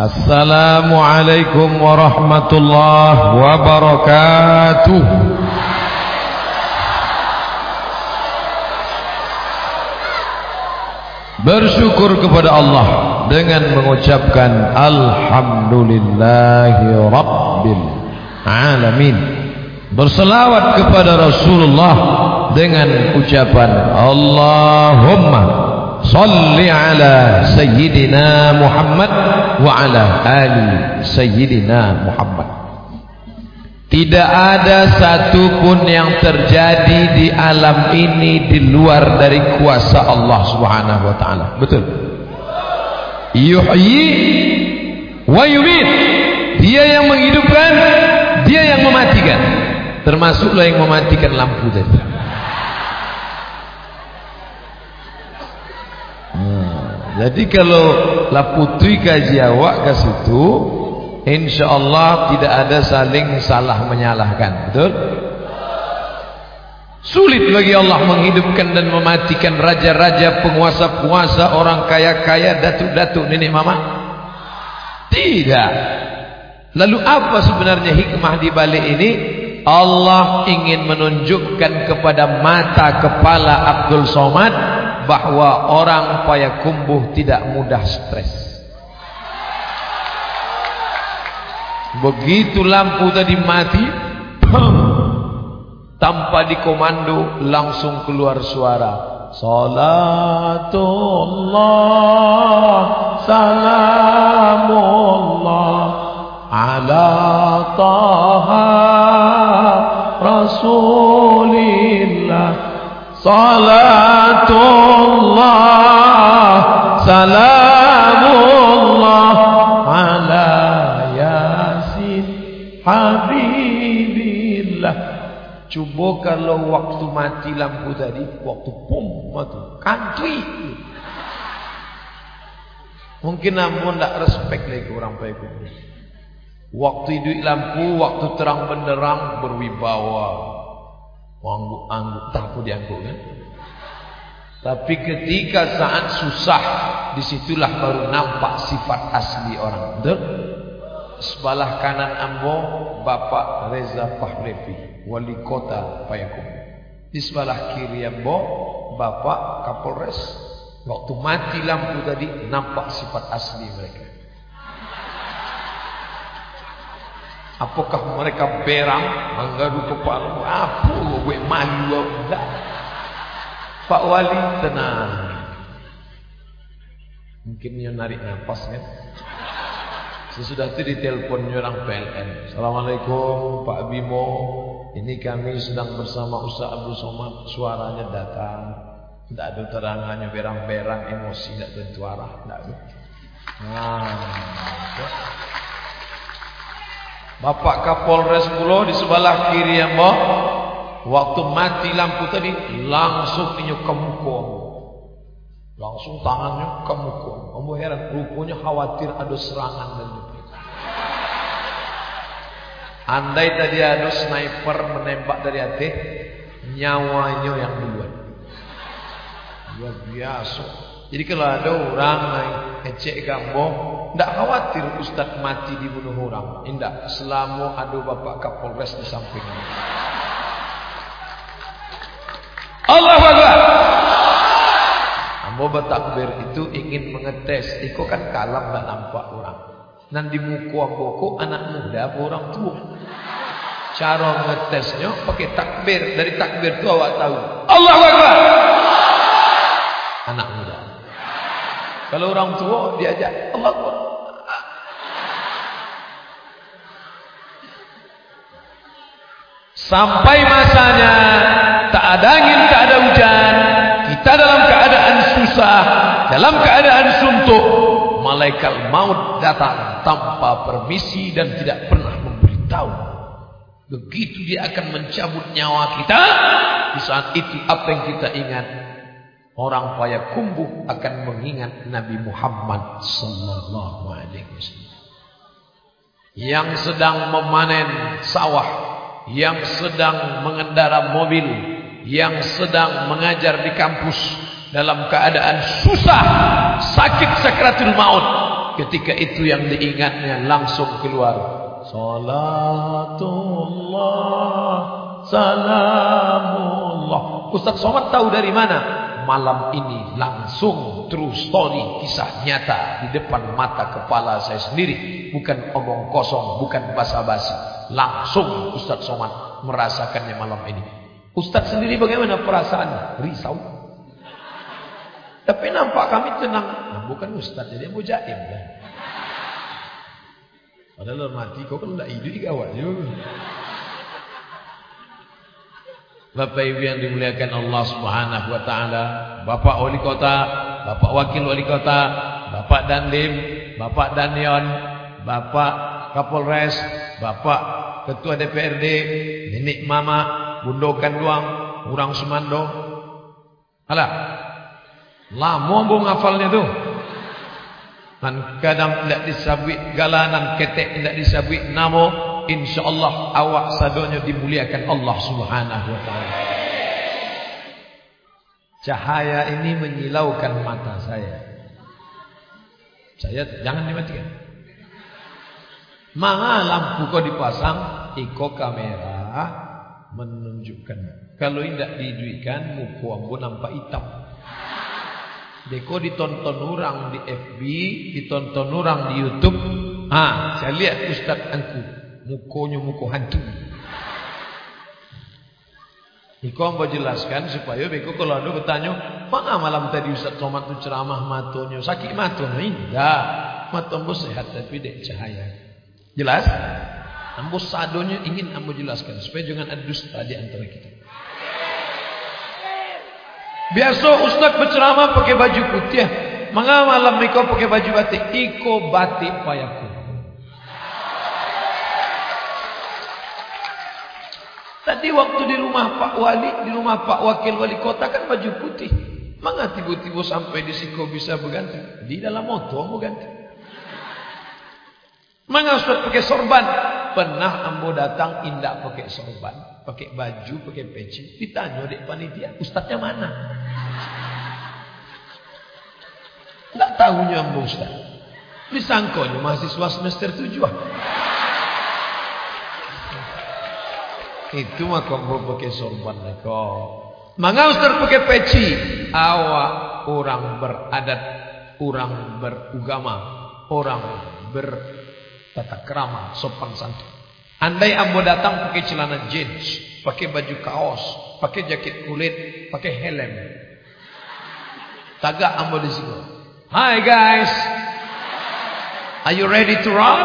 Assalamualaikum warahmatullahi wabarakatuh. Bersyukur kepada Allah dengan mengucapkan Alhamdulillahi Rabbil Alamin. Berselawat kepada Rasulullah dengan ucapan Allahumma Salli ala Sayyidina Muhammad wa ala ali Sayyidina Muhammad. Tidak ada satupun yang terjadi di alam ini di luar dari kuasa Allah Subhanahu wa taala. Betul. Yuhyi wa yumit. Dia yang menghidupkan, dia yang mematikan. Termasuklah yang mematikan lampu tadi. Jadi kalau laputui kaji awak ke situ, insyaallah tidak ada saling salah menyalahkan. Betul? Sulit bagi Allah menghidupkan dan mematikan raja-raja, penguasa-penguasa, orang kaya-kaya, datuk-datuk, nenek mama. Tidak. Lalu apa sebenarnya hikmah di balik ini? Allah ingin menunjukkan kepada mata kepala Abdul Somad bahwa orang payakumbuh tidak mudah stres. Begitu lampu tadi mati, tanpa dikomando langsung keluar suara. Salatullah salamullah ala taha rasulillah Cuba kalau waktu mati lampu tadi Waktu pum mati Kantui. Mungkin namun tak respect lagi orang baik Waktu hidup lampu Waktu terang benderang Berwibawa. Angguk-angguk tak pun diangguk kan? Tapi ketika saat susah Di situlah baru nampak sifat asli orang Betul? Sebelah kanan ambo Bapak Reza Fahlevi Wali kota Payakum Di sebelah kiri ambo Bapak Kapolres Waktu mati lampu tadi Nampak sifat asli mereka Apakah mereka berang menggaru kepala? Apa gue malu enggak? Pak Wali tenang. Mungkin dia narik nafas kan? Sesudah itu ditelepon orang PLN. Assalamualaikum Pak Bimo. Ini kami sedang bersama Ustaz Abdul Somad. Suaranya datang. Tidak ada terangannya berang-berang emosi tidak tentu arah. Tidak ada. Nah, Bapak Kapolres Pulau di sebelah kiri yang bawah. Waktu mati lampu tadi langsung inyo kemukum. Langsung tangannya kemukum. Kamu heran rupanya khawatir ada serangan dan Andai tadi ada sniper menembak dari hati, nyawanya yang duluan. Luar biasa. Jadi kalau ada orang naik ecek kamu, tidak khawatir Ustaz mati dibunuh orang. Tidak. Selama ada Bapak Kapolres di samping. Allah Akbar. Ambo bertakbir itu ingin mengetes. Iko kan kalam dan nampak orang. Dan di muku ambo anak muda orang tua. Cara mengetesnya pakai takbir. Dari takbir itu awak tahu. Allah Akbar. Anak muda. Kalau orang tua diajak Allah Akbar. Sampai masanya tak ada angin, tak kita dalam keadaan susah, dalam keadaan suntuk, malaikat maut datang tanpa permisi dan tidak pernah memberitahu. Begitu dia akan mencabut nyawa kita, di saat itu apa yang kita ingat? Orang Payakumbuh akan mengingat Nabi Muhammad sallallahu alaihi wasallam yang sedang memanen sawah, yang sedang mengendara mobil, yang sedang mengajar di kampus dalam keadaan susah, sakit sakratul maut. Ketika itu yang diingatnya langsung keluar. Salatullah, salamullah. Ustaz Somad tahu dari mana? Malam ini langsung true story kisah nyata di depan mata kepala saya sendiri. Bukan omong kosong, bukan basa-basi. Langsung Ustaz Somad merasakannya malam ini. Ustaz sendiri bagaimana perasaannya? Risau. Tapi nampak kami tenang. Nah, bukan Ustaz, jadi mau jaim kan. Padahal mati kau kan tak hidup awak juga. Bapak Ibu yang dimuliakan Allah Subhanahu wa taala, Bapak Wali Kota, Bapak Wakil Wali Kota, Bapak Dandim, Bapak Danion, Bapak Kapolres, Bapak Ketua DPRD, Nenek Mama, Bundokan Duang, Urang Sumando. Alah. Lama bung hafalnya tu. Dan kadang tidak disabit galanan ketek tidak disabit namo insyaallah awak sadonya dimuliakan Allah Subhanahu wa taala. Cahaya ini menyilaukan mata saya. Saya jangan dimatikan. Mana lampu kau dipasang, iko kamera menunjukkan. Kalau tidak diduikan, muka ambo nampak hitam. Deko ditonton orang di FB, ditonton orang di YouTube. Ah, saya lihat Ustaz angku, mukonya muko hantu. Iko mau jelaskan supaya beko kalau ada bertanya, mana malam tadi Ustaz Somad tu ceramah matonya sakit matonya? Tidak, mata ambo sehat tapi dek cahaya. Jelas? Ambo sadonya ingin ambo jelaskan supaya jangan ada dusta di antara kita. Biasa ustaz berceramah pakai baju putih. Mengapa malam ni kau pakai baju batik? Iko batik payaku. Tadi waktu di rumah Pak Wali, di rumah Pak Wakil Wali Kota kan baju putih. Mengapa tiba-tiba sampai di kau bisa berganti? Di dalam motor mau ganti. Mengapa ustaz pakai sorban? Pernah ambo datang indak pakai sorban, pakai baju, pakai peci. Ditanya dek panitia, ustaznya mana? Tak tahunya ambo ustaz. Disangkonya mahasiswa semester tujuh. Itu mah kau pakai sorban kau. Mangga ustaz pakai peci. Awak orang beradat, orang beragama, orang bertata krama, sopan santun. Andai ambo datang pakai celana jeans, pakai baju kaos, pakai jaket kulit, pakai helm. Tagak ambo di situ. Hi guys. Are you ready to run?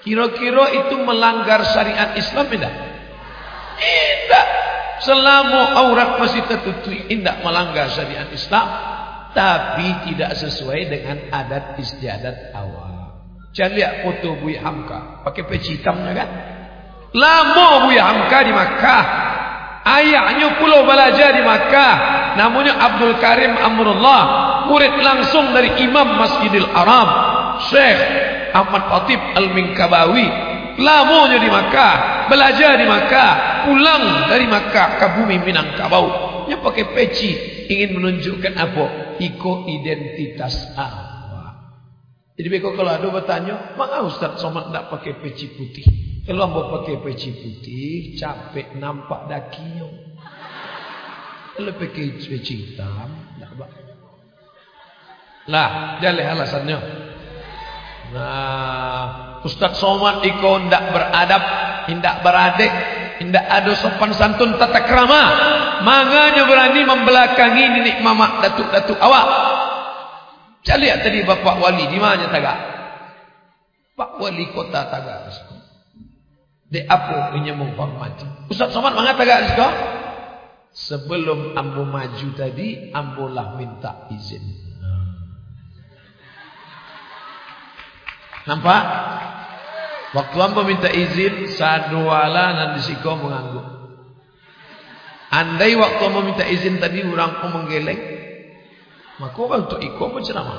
Kira-kira itu melanggar syariat Islam tidak? Tidak. Selama aurat masih tertutup, tidak melanggar syariat Islam. Tapi tidak sesuai dengan adat istiadat awal. Jangan lihat foto Buya Hamka. Pakai peci hitamnya kan? Lama Buya Hamka di Makkah. Ayahnya pulau belajar di Makkah. Namanya Abdul Karim Amrullah. Murid langsung dari Imam Masjidil Aram. Syekh Ahmad Fatib Al-Minkabawi. Lamanya di Makkah. Belajar di Makkah. Pulang dari Makkah ke bumi Minangkabau. Dia pakai peci. Ingin menunjukkan apa? Iko identitas awak. Jadi beko kalau ada bertanya, maka Ustaz Somad tak pakai peci putih. Kalau ambo pakai peci putih, capek nampak dakinya. Kalau pakai peci hitam, tak apa. Lah, jalan alasannya. Nah, Ustaz Somad iko ndak beradab, indak beradik, indak ada sopan santun tata krama. Manganya berani membelakangi nenek mamak datuk-datuk awak. Saya lihat tadi Bapak Wali di mana tagak? Pak Wali Kota Tagak. Di apa punya menghormati? Ustaz Somad mana tagak sekarang? Sebelum ambo maju tadi, ambo lah minta izin. Nampak? Waktu ambo minta izin, sadwala dan disiko mengangguk. Andai waktu ambo minta izin tadi orang kau menggeleng, maka orang untuk ikut berceramah.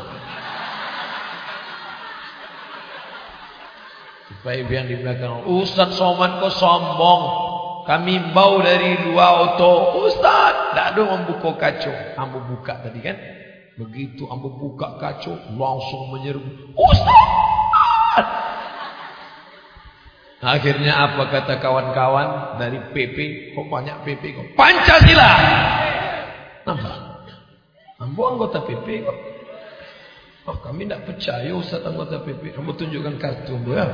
Supaya yang di belakang, Ustaz Somad kau sombong. Kami bau dari dua auto. Ustaz, tak ada membuka kacau. Ambo buka tadi kan. Begitu ambo buka kacau, langsung menyerbu. Ustaz! Akhirnya apa kata kawan-kawan dari PP? Kok banyak PP kok? Pancasila! Nampak? Ambo anggota PP kok. Oh, kami tidak percaya Ustaz anggota PP. Ambo tunjukkan kartu ambo ya.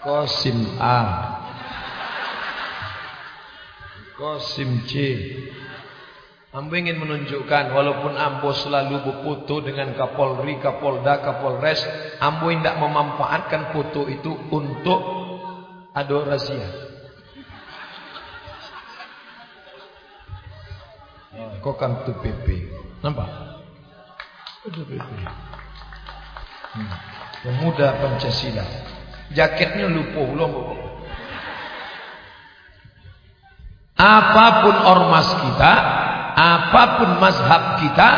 Kosim A. Kosim C. Ambo ingin menunjukkan walaupun Ambo selalu berfoto dengan Kapolri, Kapolda, Kapolres, Ambo tidak memanfaatkan foto itu untuk adorasi. Kok kan tu PP. Nampak? Itu PP. Hmm. Pemuda Pancasila. Jaketnya lupa belum. Apa pun ormas kita, apa pun mazhab kita,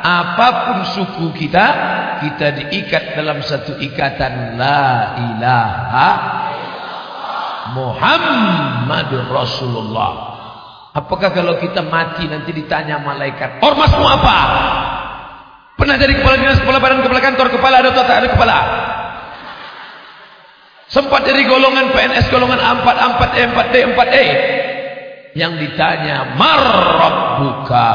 apa pun suku kita, kita diikat dalam satu ikatan la ilaha Muhammadur Rasulullah. Apakah kalau kita mati nanti ditanya malaikat, ormasmu apa? Pernah jadi kepala dinas, kepala badan, kepala kantor, kepala ada atau tak ada kepala? Sempat jadi golongan PNS, golongan A4, A4E, 4D, 4E yang ditanya marrabbuka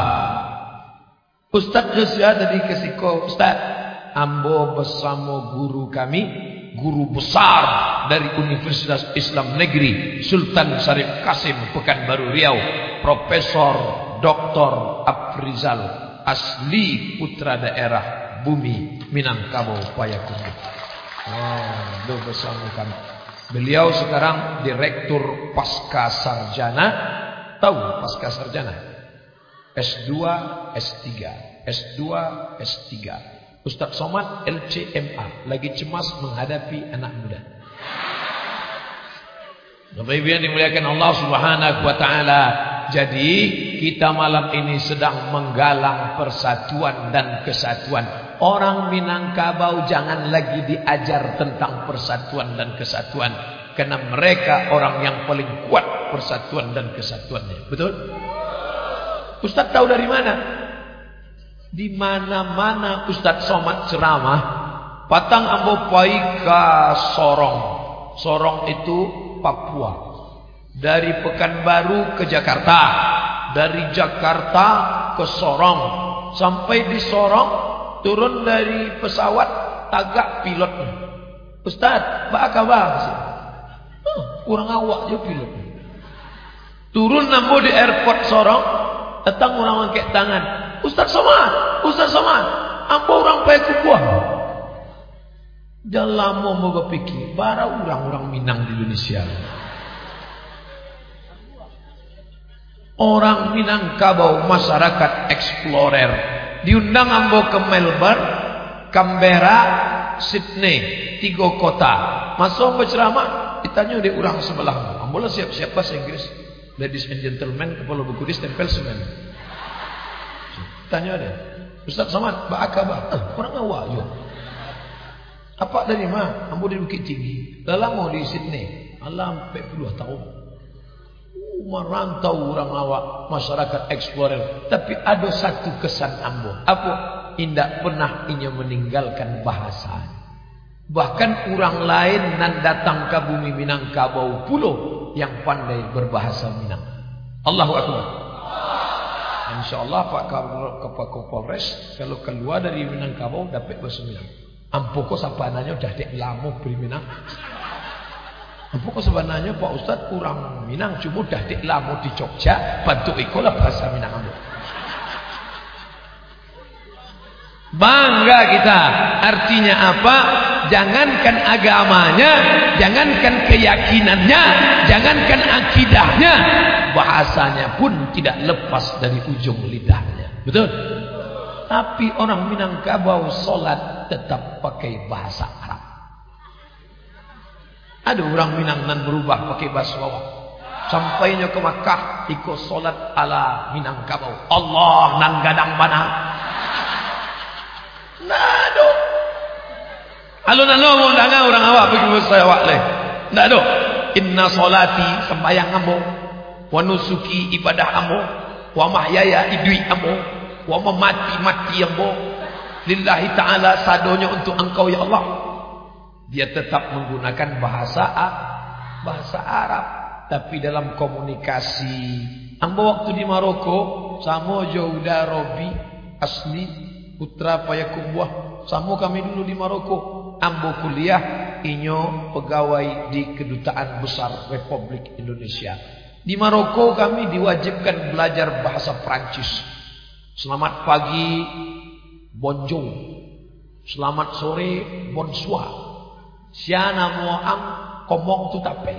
Ustaz Josia tadi kesiko Ustaz Ambo bersama guru kami guru besar dari Universitas Islam Negeri Sultan Syarif Kasim Pekanbaru Riau Profesor Dr. Afrizal asli putra daerah Bumi Minangkabau Payakumbuh Oh, bersama kami Beliau sekarang direktur pasca sarjana Tahu pasca sarjana? S2, S3, S2, S3. Ustaz Somad LCMA lagi cemas menghadapi anak muda. Bapak Ibu yang dimuliakan Allah Subhanahu wa taala. Jadi kita malam ini sedang menggalang persatuan dan kesatuan. Orang Minangkabau jangan lagi diajar tentang persatuan dan kesatuan karena mereka orang yang paling kuat persatuan dan kesatuannya. Betul? Ustaz tahu dari mana? Di mana-mana Ustaz Somad ceramah, patang ambo paika Sorong. Sorong itu Papua. Dari Pekanbaru ke Jakarta, dari Jakarta ke Sorong. Sampai di Sorong, turun dari pesawat tagak pilotnya. Ustaz, apa kabar? Huh, kurang awak je pilotnya. Turun nambo di airport Sorong, datang orang angkat tangan. Ustaz Somad, Ustaz Somad, apa orang payah kubuah? Dah lama mau berpikir, para orang-orang Minang di Indonesia. Orang Minangkabau masyarakat explorer diundang ambo ke Melbourne, Canberra, Sydney, tiga kota. Masuk berceramah, ditanya di orang sebelah. Ambo siap-siap bahasa Inggris. Ladies and gentlemen, kepala buku di stempel semen. Tanya dia. Ustaz Samad, apa kabar? Eh, orang awak yo. Apa dari mana? Ambo di Bukit Tinggi. Dah lama di Sydney. Alam 40 tahun. Merantau orang awak masyarakat explorer. Tapi ada satu kesan ambo. Apa? Indak pernah inya meninggalkan bahasa. Bahkan orang lain nan datang ke bumi Minangkabau pulau yang pandai berbahasa Minang. Allahu Akbar. InsyaAllah Pak Kepala Kapolres kalau keluar dari Minangkabau dapat bahasa Minang. Ampoko sabananya udah dek lama beri Minang. Ampoko sebenarnya Pak Ustaz kurang Minang cuma udah dek lama di Jogja bantu ikolah bahasa Minang. Bangga kita. Artinya apa? Jangankan agamanya, jangankan keyakinannya, jangankan akidahnya, bahasanya pun tidak lepas dari ujung lidahnya. Betul? Tapi orang Minangkabau solat tetap pakai bahasa Arab. Ada orang Minang nan berubah pakai bahasa. Sampainya ke Makkah ikut solat ala Minangkabau. Allah nan gadang mana? Nado. Alun-alun undangan orang awak pergi saya awak leh. Nado. Inna solati sembahyang ambo. wa nusuki ibadah ambo wa mahyaya idui ambo wa mati ambo lillahi taala sadonya untuk engkau ya Allah dia tetap menggunakan bahasa bahasa Arab tapi dalam komunikasi ambo waktu di Maroko samo Jauda Robi asli putra payakumbuh samo kami dulu di Maroko ambo kuliah inyo pegawai di kedutaan besar Republik Indonesia di Maroko kami diwajibkan belajar bahasa Prancis. Selamat pagi, bonjour. Selamat sore, bonsoir. Sia namo am komong tu tape.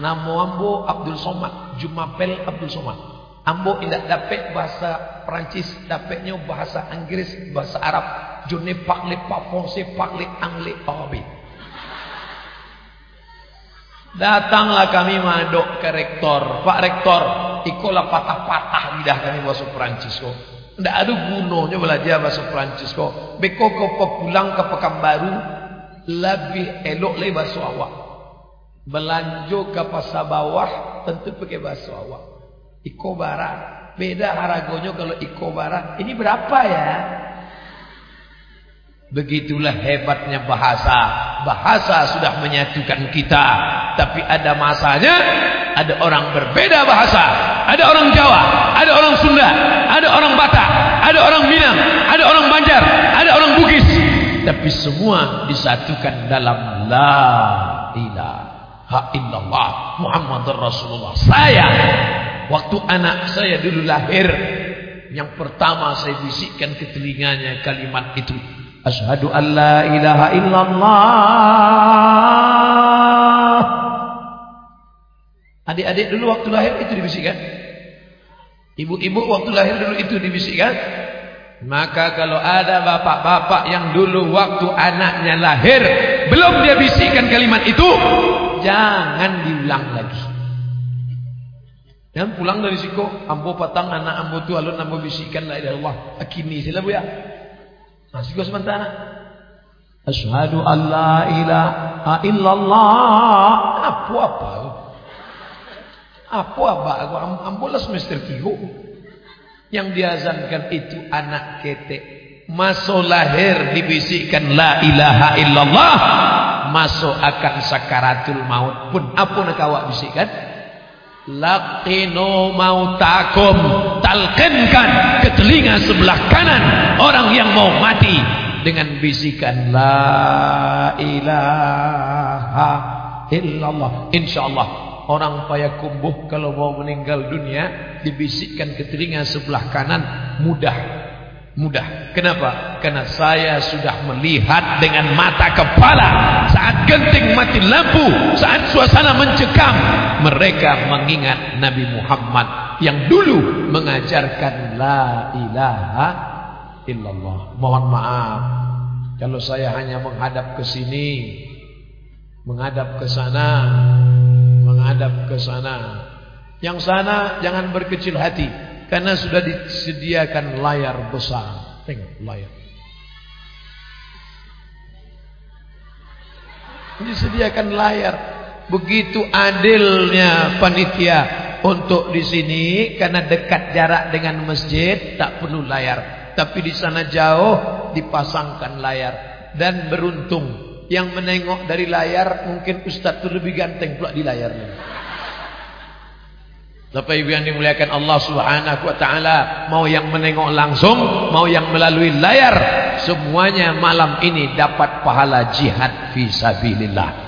Namo ambo Abdul Somad, Jumapel Abdul Somad. Ambo tidak dapat bahasa Prancis, dapatnya bahasa Inggris, bahasa Arab. Jone parle pas français, parle anglais, arabe. Datanglah kami madok ke rektor. Pak rektor, ikolah patah-patah lidah kami bahasa Perancis kok. Tidak ada gunanya belajar bahasa Perancis kok. Beko kau pulang ke Pekanbaru, lebih elok lagi bahasa awak. Belanjo ke pasar bawah, tentu pakai bahasa awak. Iko barat, beda haragonya kalau iko barat. Ini berapa ya? Begitulah hebatnya bahasa. Bahasa sudah menyatukan kita. Tapi ada masanya, ada orang berbeda bahasa. Ada orang Jawa, ada orang Sunda, ada orang Batak, ada orang Minang, ada orang Banjar, ada orang Bugis. Tapi semua disatukan dalam La ilaha illallah Muhammad Rasulullah. Saya, waktu anak saya dulu lahir, yang pertama saya bisikkan ke telinganya kalimat itu. Ashadu an la ilaha illallah. Adik-adik dulu waktu lahir itu dibisikkan. Ibu-ibu waktu lahir dulu itu dibisikkan. Maka kalau ada bapak-bapak yang dulu waktu anaknya lahir belum dia bisikkan kalimat itu, jangan diulang lagi. Dan pulang dari siku, ambo patang anak ambo tu alun ambo bisikkan la ilaha illallah. Akini sila bu ya. Masih sementara. Ashadu an la ilaha illallah. Apa apa? Apa apa? Aku ambulah semester tiga. Yang diazankan itu anak ketek. Masuk lahir dibisikkan la ilaha illallah. Masuk akan sakaratul maut pun. Apa nak awak bisikkan? Laqinu mautakum Talqinkan ke telinga sebelah kanan Orang yang mau mati Dengan bisikan La ilaha illallah InsyaAllah Orang payah kumbuh kalau mau meninggal dunia Dibisikkan ke telinga sebelah kanan Mudah Mudah. Kenapa? Karena saya sudah melihat dengan mata kepala saat genting mati lampu, saat suasana mencekam, mereka mengingat Nabi Muhammad yang dulu mengajarkan la ilaha illallah. Mohon maaf kalau saya hanya menghadap ke sini, menghadap ke sana, menghadap ke sana. Yang sana jangan berkecil hati. Karena sudah disediakan layar besar. Tengok layar. Disediakan layar. Begitu adilnya panitia untuk di sini karena dekat jarak dengan masjid tak perlu layar. Tapi di sana jauh dipasangkan layar dan beruntung yang menengok dari layar mungkin ustaz itu lebih ganteng pula di layarnya. Bapak Ibu yang dimuliakan Allah Subhanahu wa taala, mau yang menengok langsung, mau yang melalui layar, semuanya malam ini dapat pahala jihad fi sabilillah.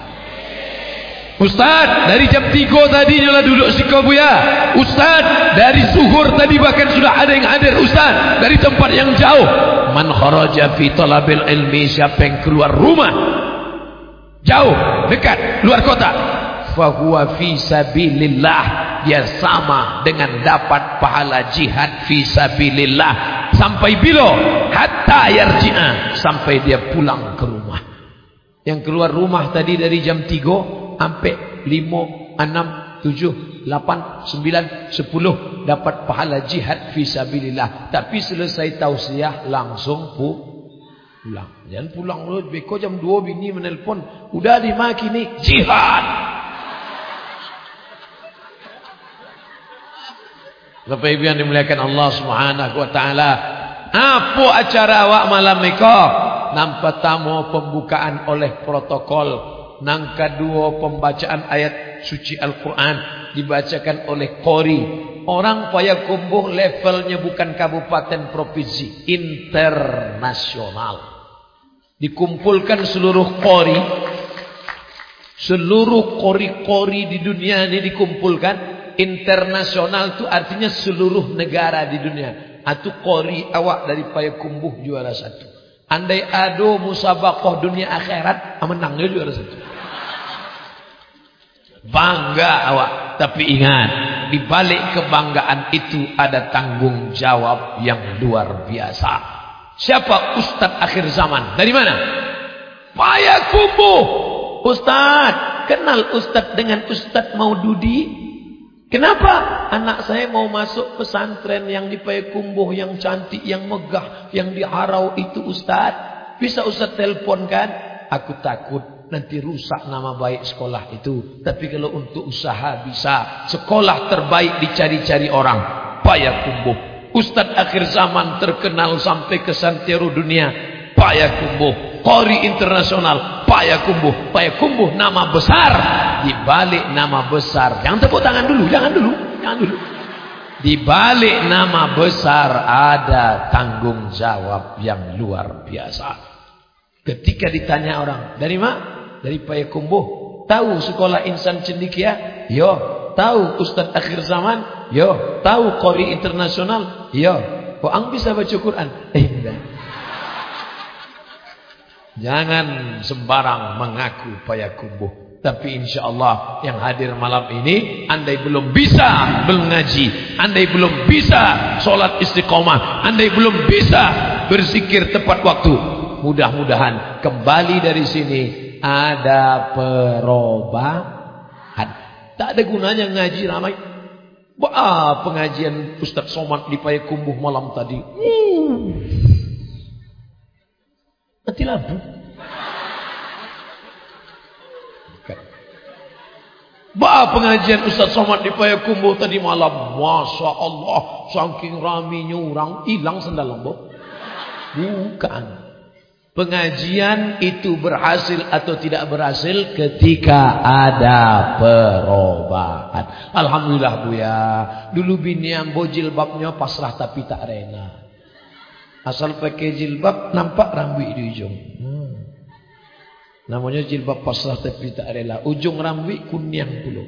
Ustaz, dari jam 3 tadi nyolah duduk si ya. Ustaz, dari suhur tadi bahkan sudah ada yang hadir Ustaz, dari tempat yang jauh. Man kharaja fi talabil ilmi, siapa yang keluar rumah? Jauh, dekat, luar kota, fahuwa fi sabilillah. Dia sama dengan dapat pahala jihad fi sabilillah. Sampai bila? Hatta yarji'a. Sampai dia pulang ke rumah. Yang keluar rumah tadi dari jam 3 sampai 5 6 7 8 9 10 dapat pahala jihad fi sabilillah tapi selesai tausiah langsung pu pulang jangan pulang dulu beko jam 2 bini menelpon udah dimaki nih jihad Bapak Ibu yang dimuliakan Allah Subhanahu wa taala. Apa acara awak malam iko? Nampak tamu pembukaan oleh protokol. Nang kedua pembacaan ayat suci Al-Quran dibacakan oleh Qori. Orang Payakumbuh levelnya bukan kabupaten provinsi, internasional. Dikumpulkan seluruh Qori. Seluruh Qori-Qori di dunia ini dikumpulkan. Internasional itu artinya seluruh negara di dunia. Atau Qori awak dari Payakumbuh juara satu. Andai ado musabakoh dunia akhirat, menangnya juara satu. Bangga awak. Tapi ingat, di balik kebanggaan itu ada tanggung jawab yang luar biasa. Siapa Ustadz akhir zaman? Dari mana? Payakumbuh. Ustadz, kenal Ustadz dengan Ustadz Maududi? Kenapa? Anak saya mau masuk pesantren yang di Payakumbuh, yang cantik, yang megah, yang diharau itu Ustadz. Bisa Ustadz teleponkan? Aku takut nanti rusak nama baik sekolah itu. Tapi kalau untuk usaha bisa. Sekolah terbaik dicari-cari orang. Payakumbuh. Ustadz akhir zaman terkenal sampai ke santero dunia. Payakumbuh. Kori internasional. Payakumbuh. Payakumbuh nama besar. Di balik nama besar. Jangan tepuk tangan dulu. Jangan dulu. Jangan dulu. Di balik nama besar ada tanggung jawab yang luar biasa. Ketika ditanya orang, dari mana? dari Payakumbuh. Tahu sekolah insan cendikia? Yo. Tahu Ustaz akhir zaman? Yo. Tahu Qori internasional? Yo. Kok ang bisa baca Quran? Eh, enggak. Jangan sembarang mengaku Payakumbuh. Tapi insya Allah yang hadir malam ini Andai belum bisa belum ngaji Andai belum bisa Sholat istiqomah Andai belum bisa Berzikir tepat waktu Mudah-mudahan kembali dari sini ada perubahan. Tak ada gunanya ngaji ramai. Wah, pengajian Ustaz Somad di Payakumbuh malam tadi. Uh. Mati lampu. Bah pengajian Ustaz Somad di Payakumbuh tadi malam. Masya Allah. Saking raminya orang. Hilang sendal lembu. Bukan. Pengajian itu berhasil atau tidak berhasil ketika ada perubahan. Alhamdulillah Bu ya. Dulu bini ambo jilbabnya pasrah tapi tak rena. Asal pakai jilbab nampak rambut di ujung. Hmm. Namanya jilbab pasrah tapi tak rela. Ujung rambut kuning dulu.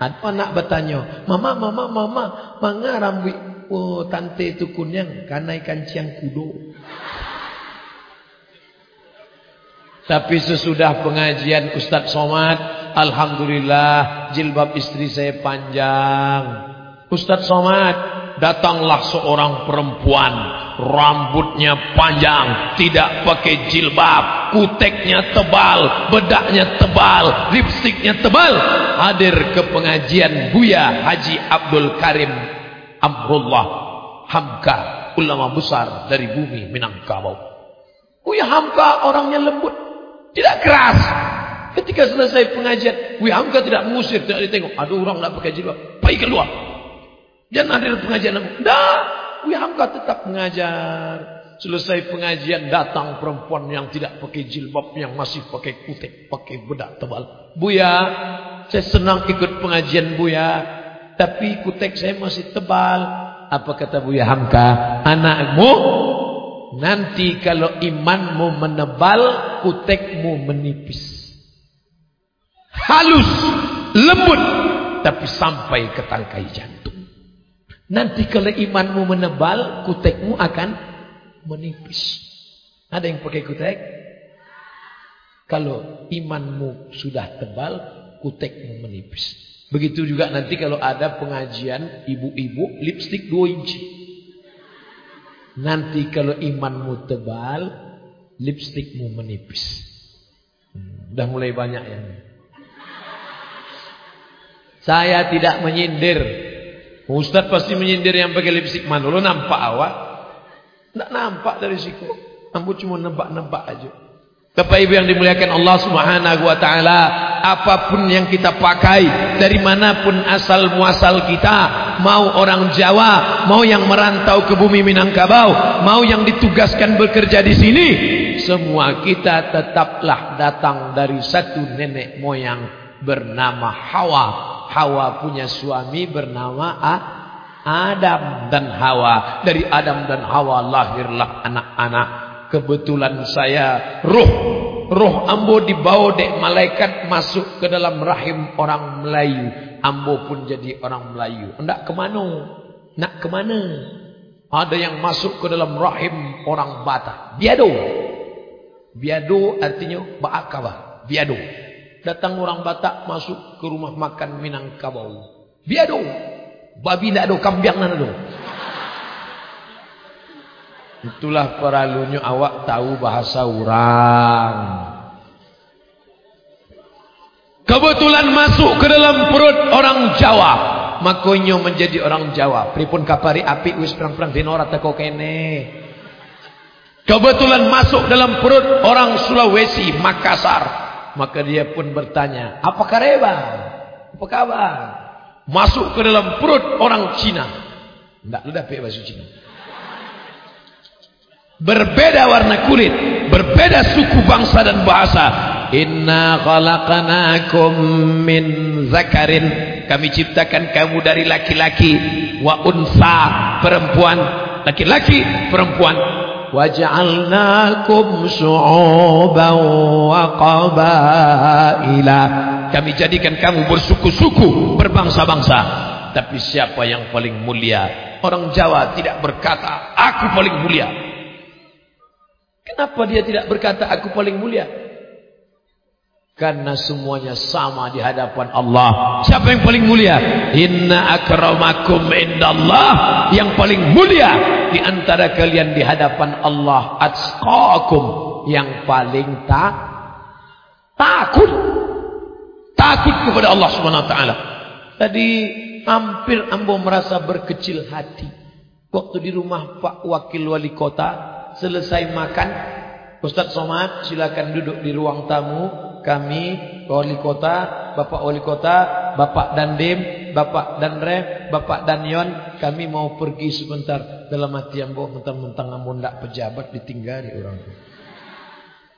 Ada anak bertanya, Mama, Mama, Mama, manga rambut oh, tante itu kuning karena ikan ciang kudo. Tapi sesudah pengajian Ustaz Somad, Alhamdulillah jilbab istri saya panjang. Ustaz Somad, datanglah seorang perempuan, rambutnya panjang, tidak pakai jilbab, kuteknya tebal, bedaknya tebal, lipstiknya tebal. Hadir ke pengajian Buya Haji Abdul Karim Amrullah Hamka, ulama besar dari bumi Minangkabau. Buya Hamka orangnya lembut, tidak keras. Ketika selesai pengajian, Wi Hamka tidak mengusir, tidak ditengok. Ada orang nak pakai jilbab, pergi keluar. Jangan hadir pengajian. Dah, Wi Hamka tetap mengajar. Selesai pengajian datang perempuan yang tidak pakai jilbab, yang masih pakai kutek, pakai bedak tebal. Buya, saya senang ikut pengajian Buya, tapi kutek saya masih tebal. Apa kata Buya Hamka? Anakmu Nanti kalau imanmu menebal, kutekmu menipis. Halus, lembut, tapi sampai ke tangkai jantung. Nanti kalau imanmu menebal, kutekmu akan menipis. Ada yang pakai kutek? Kalau imanmu sudah tebal, kutekmu menipis. Begitu juga nanti kalau ada pengajian ibu-ibu lipstik 2 inci. Nanti kalau imanmu tebal, lipstikmu menipis. Hmm, udah mulai banyak yang. Saya tidak menyindir. Ustaz pasti menyindir yang pakai lipstik mana? Lo nampak awak? Tidak nampak dari situ. Ambo cuma nebak-nebak aja. Bapak Ibu yang dimuliakan Allah Subhanahu wa taala, apa pun yang kita pakai, dari mana pun asal muasal kita, mau orang Jawa, mau yang merantau ke bumi Minangkabau, mau yang ditugaskan bekerja di sini, semua kita tetaplah datang dari satu nenek moyang bernama Hawa. Hawa punya suami bernama Adam dan Hawa. Dari Adam dan Hawa lahirlah anak-anak. Kebetulan saya ruh roh ambo dibawa dek malaikat masuk ke dalam rahim orang Melayu. Ambo pun jadi orang Melayu. Nak ke mana? Nak ke mana? Ada yang masuk ke dalam rahim orang Batak. Biado. Biado artinya baakabah. Biado. Datang orang Batak masuk ke rumah makan Minangkabau. Biado. Babi nak ada, kambiang nak ada. Itulah perlunya awak tahu bahasa orang. Kebetulan masuk ke dalam perut orang Jawa. Makonyo menjadi orang Jawa. Pripun kapari api wis perang-perang dinora teko kene. Kebetulan masuk dalam perut orang Sulawesi, Makassar. Maka dia pun bertanya, apa kareba? Apa kabar? Masuk ke dalam perut orang Cina. Tidak, lu dapat bahasa Cina. Berbeda warna kulit, berbeda suku bangsa dan bahasa. Inna khalaqnakum min zakarin. Kami ciptakan kamu dari laki-laki wa unsa, perempuan, laki-laki, perempuan. Waja'alnakum syu'uban wa qabaila. Kami jadikan kamu bersuku-suku, berbangsa-bangsa. Tapi siapa yang paling mulia? Orang Jawa tidak berkata, aku paling mulia. Kenapa dia tidak berkata aku paling mulia? Karena semuanya sama di hadapan Allah. Siapa yang paling mulia? Inna akramakum indallah. Yang paling mulia di antara kalian di hadapan Allah atqakum yang paling tak takut. Takut kepada Allah taala. Tadi hampir ambo merasa berkecil hati waktu di rumah Pak Wakil Wali Kota selesai makan Ustaz Somad silakan duduk di ruang tamu kami wali kota Bapak wali kota Bapak Dandim Bapak Danre Bapak Danyon kami mau pergi sebentar. Dalam hati ambo mentang-mentang ambo ndak pejabat ditinggali orang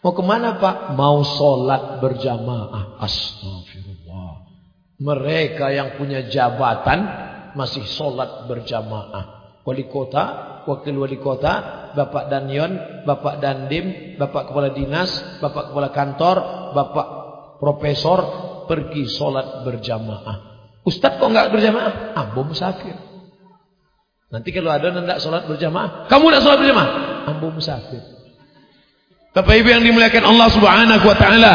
mau ke mana Pak? Mau sholat berjamaah. Astagfirullah mereka yang punya jabatan masih sholat berjamaah. Wali kota wakil wali kota, Bapak Danyon, Bapak Dandim, Bapak Kepala Dinas, Bapak Kepala Kantor, Bapak Profesor pergi sholat berjamaah. Ustadz kok nggak berjamaah? Ambo musafir. Nanti kalau ada tidak sholat berjamaah, kamu tidak sholat berjamaah? Ambo musafir. Bapak Ibu yang dimuliakan Allah Subhanahu Wa Taala,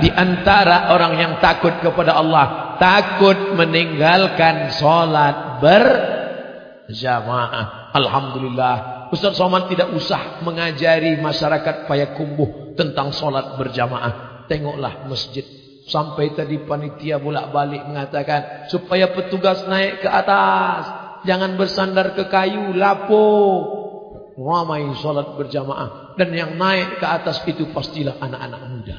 di antara orang yang takut kepada Allah, takut meninggalkan sholat berjamaah. Alhamdulillah Ustaz Somad tidak usah mengajari masyarakat Payakumbuh tentang solat berjamaah. Tengoklah masjid. Sampai tadi panitia bolak-balik mengatakan supaya petugas naik ke atas. Jangan bersandar ke kayu, lapo. Ramai solat berjamaah. Dan yang naik ke atas itu pastilah anak-anak muda.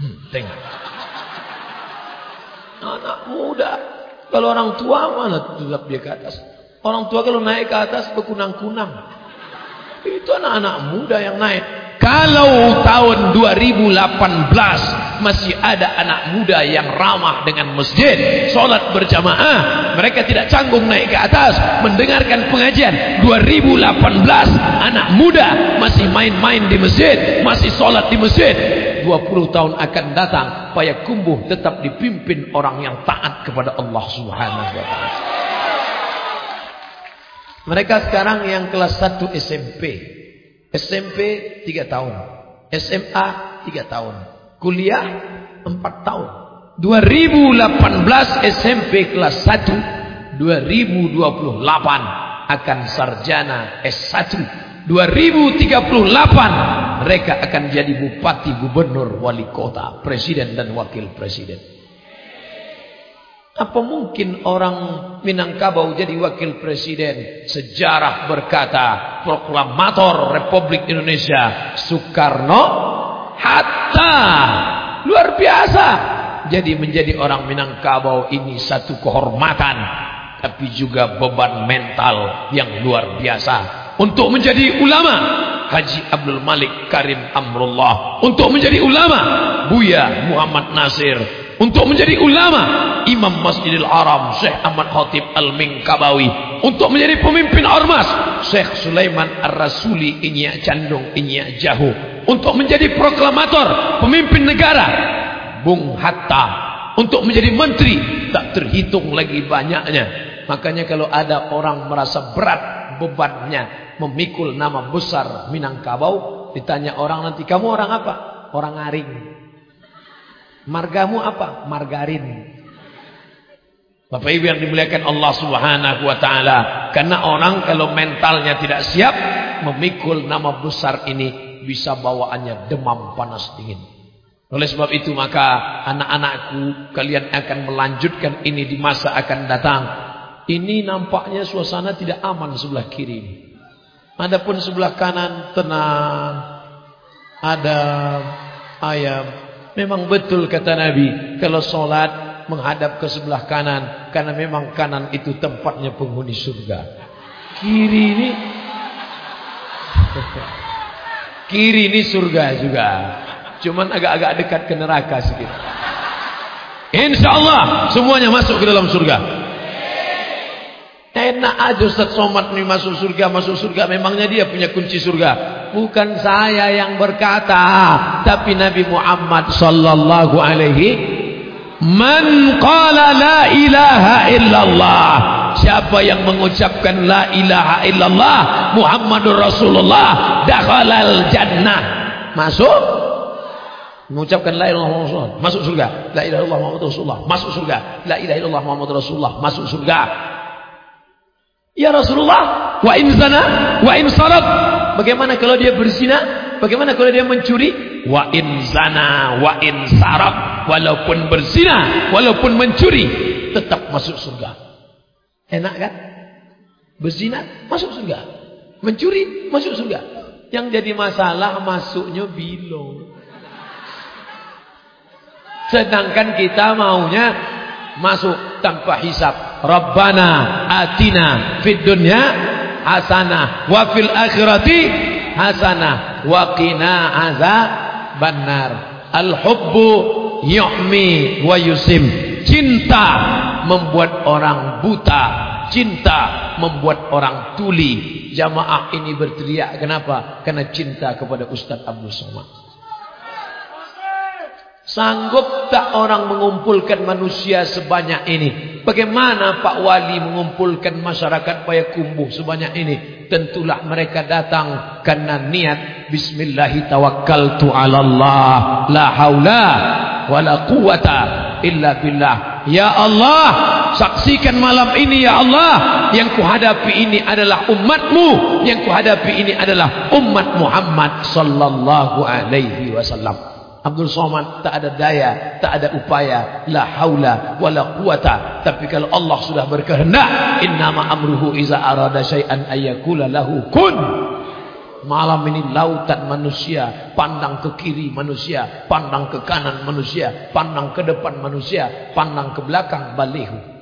Hmm, tengok. Anak muda. Kalau orang tua mana tetap dia ke atas. Orang tua kalau naik ke atas berkunang-kunang. Itu anak-anak muda yang naik. Kalau tahun 2018 masih ada anak muda yang ramah dengan masjid, solat berjamaah, mereka tidak canggung naik ke atas mendengarkan pengajian. 2018 anak muda masih main-main di masjid, masih solat di masjid. 20 tahun akan datang, Payakumbuh tetap dipimpin orang yang taat kepada Allah Subhanahu wa taala. Mereka sekarang yang kelas 1 SMP. SMP 3 tahun. SMA 3 tahun. Kuliah 4 tahun. 2018 SMP kelas 1. 2028 akan sarjana S1. 2038 mereka akan jadi bupati, gubernur, wali kota, presiden dan wakil presiden. Apa mungkin orang Minangkabau jadi wakil presiden? Sejarah berkata, proklamator Republik Indonesia Soekarno Hatta. Luar biasa. Jadi menjadi orang Minangkabau ini satu kehormatan. Tapi juga beban mental yang luar biasa. Untuk menjadi ulama. Haji Abdul Malik Karim Amrullah. Untuk menjadi ulama. Buya Muhammad Nasir. Untuk menjadi ulama. Imam Masjidil Haram. Syekh Ahmad Khatib Al-Mingkabawi. Untuk menjadi pemimpin ormas. Syekh Sulaiman Ar-Rasuli. Inyak Candung. Inyak Jahu untuk menjadi proklamator pemimpin negara Bung Hatta untuk menjadi menteri tak terhitung lagi banyaknya makanya kalau ada orang merasa berat bebannya memikul nama besar Minangkabau ditanya orang nanti kamu orang apa orang ngaring margamu apa margarin Bapak Ibu yang dimuliakan Allah Subhanahu wa taala karena orang kalau mentalnya tidak siap memikul nama besar ini bisa bawaannya demam panas dingin. Oleh sebab itu maka anak-anakku kalian akan melanjutkan ini di masa akan datang. Ini nampaknya suasana tidak aman sebelah kiri. Adapun sebelah kanan tenang. Ada ayam. Memang betul kata Nabi. Kalau solat menghadap ke sebelah kanan. Karena memang kanan itu tempatnya penghuni surga. Kiri ini. Kiri ini surga juga. Cuman agak-agak dekat ke neraka sedikit. Insya Allah semuanya masuk ke dalam surga. Enak aja Ustaz Somad ini masuk surga, masuk surga. Memangnya dia punya kunci surga. Bukan saya yang berkata, tapi Nabi Muhammad sallallahu alaihi. Man qala la ilaha illallah. Siapa yang mengucapkan la ilaha illallah Muhammadur Rasulullah dakhalal jannah. Masuk? Mengucapkan la ilaha illallah Masuk surga? La ilaha illallah Muhammadur Rasulullah. Masuk surga? La ilaha illallah Muhammadur Rasulullah. Masuk surga Ya Rasulullah Wa in zana Wa in sarat Bagaimana kalau dia berzina Bagaimana kalau dia mencuri? Wa in zana wa in sarab. Walaupun berzina, walaupun mencuri, tetap masuk surga. Enak kan? Berzina, masuk surga. Mencuri, masuk surga. Yang jadi masalah masuknya bilo. Sedangkan kita maunya masuk tanpa hisap. Rabbana atina fid dunya hasanah wa fil akhirati hasanah wa qina azabannar. Al hubbu yu'mi wa yusim. Cinta membuat orang buta cinta membuat orang tuli. Jamaah ini berteriak kenapa? Karena cinta kepada Ustaz Abdul Somad Sanggup tak orang mengumpulkan manusia sebanyak ini? Bagaimana Pak Wali mengumpulkan masyarakat Payakumbuh sebanyak ini? Tentulah mereka datang karena niat Bismillahirrahmanirrahim. La haula wala quwata illa billah. Ya Allah, saksikan malam ini ya Allah, yang kuhadapi ini adalah umatmu, yang kuhadapi ini adalah umat Muhammad sallallahu alaihi wasallam. Abdul Somad tak ada daya, tak ada upaya, la haula wala quwata. Tapi kalau Allah sudah berkehendak, innama amruhu iza arada syai'an ayyakula lahu kun. Malam ini lautan manusia, pandang ke kiri manusia, pandang ke kanan manusia, pandang ke depan manusia, pandang ke belakang balihu.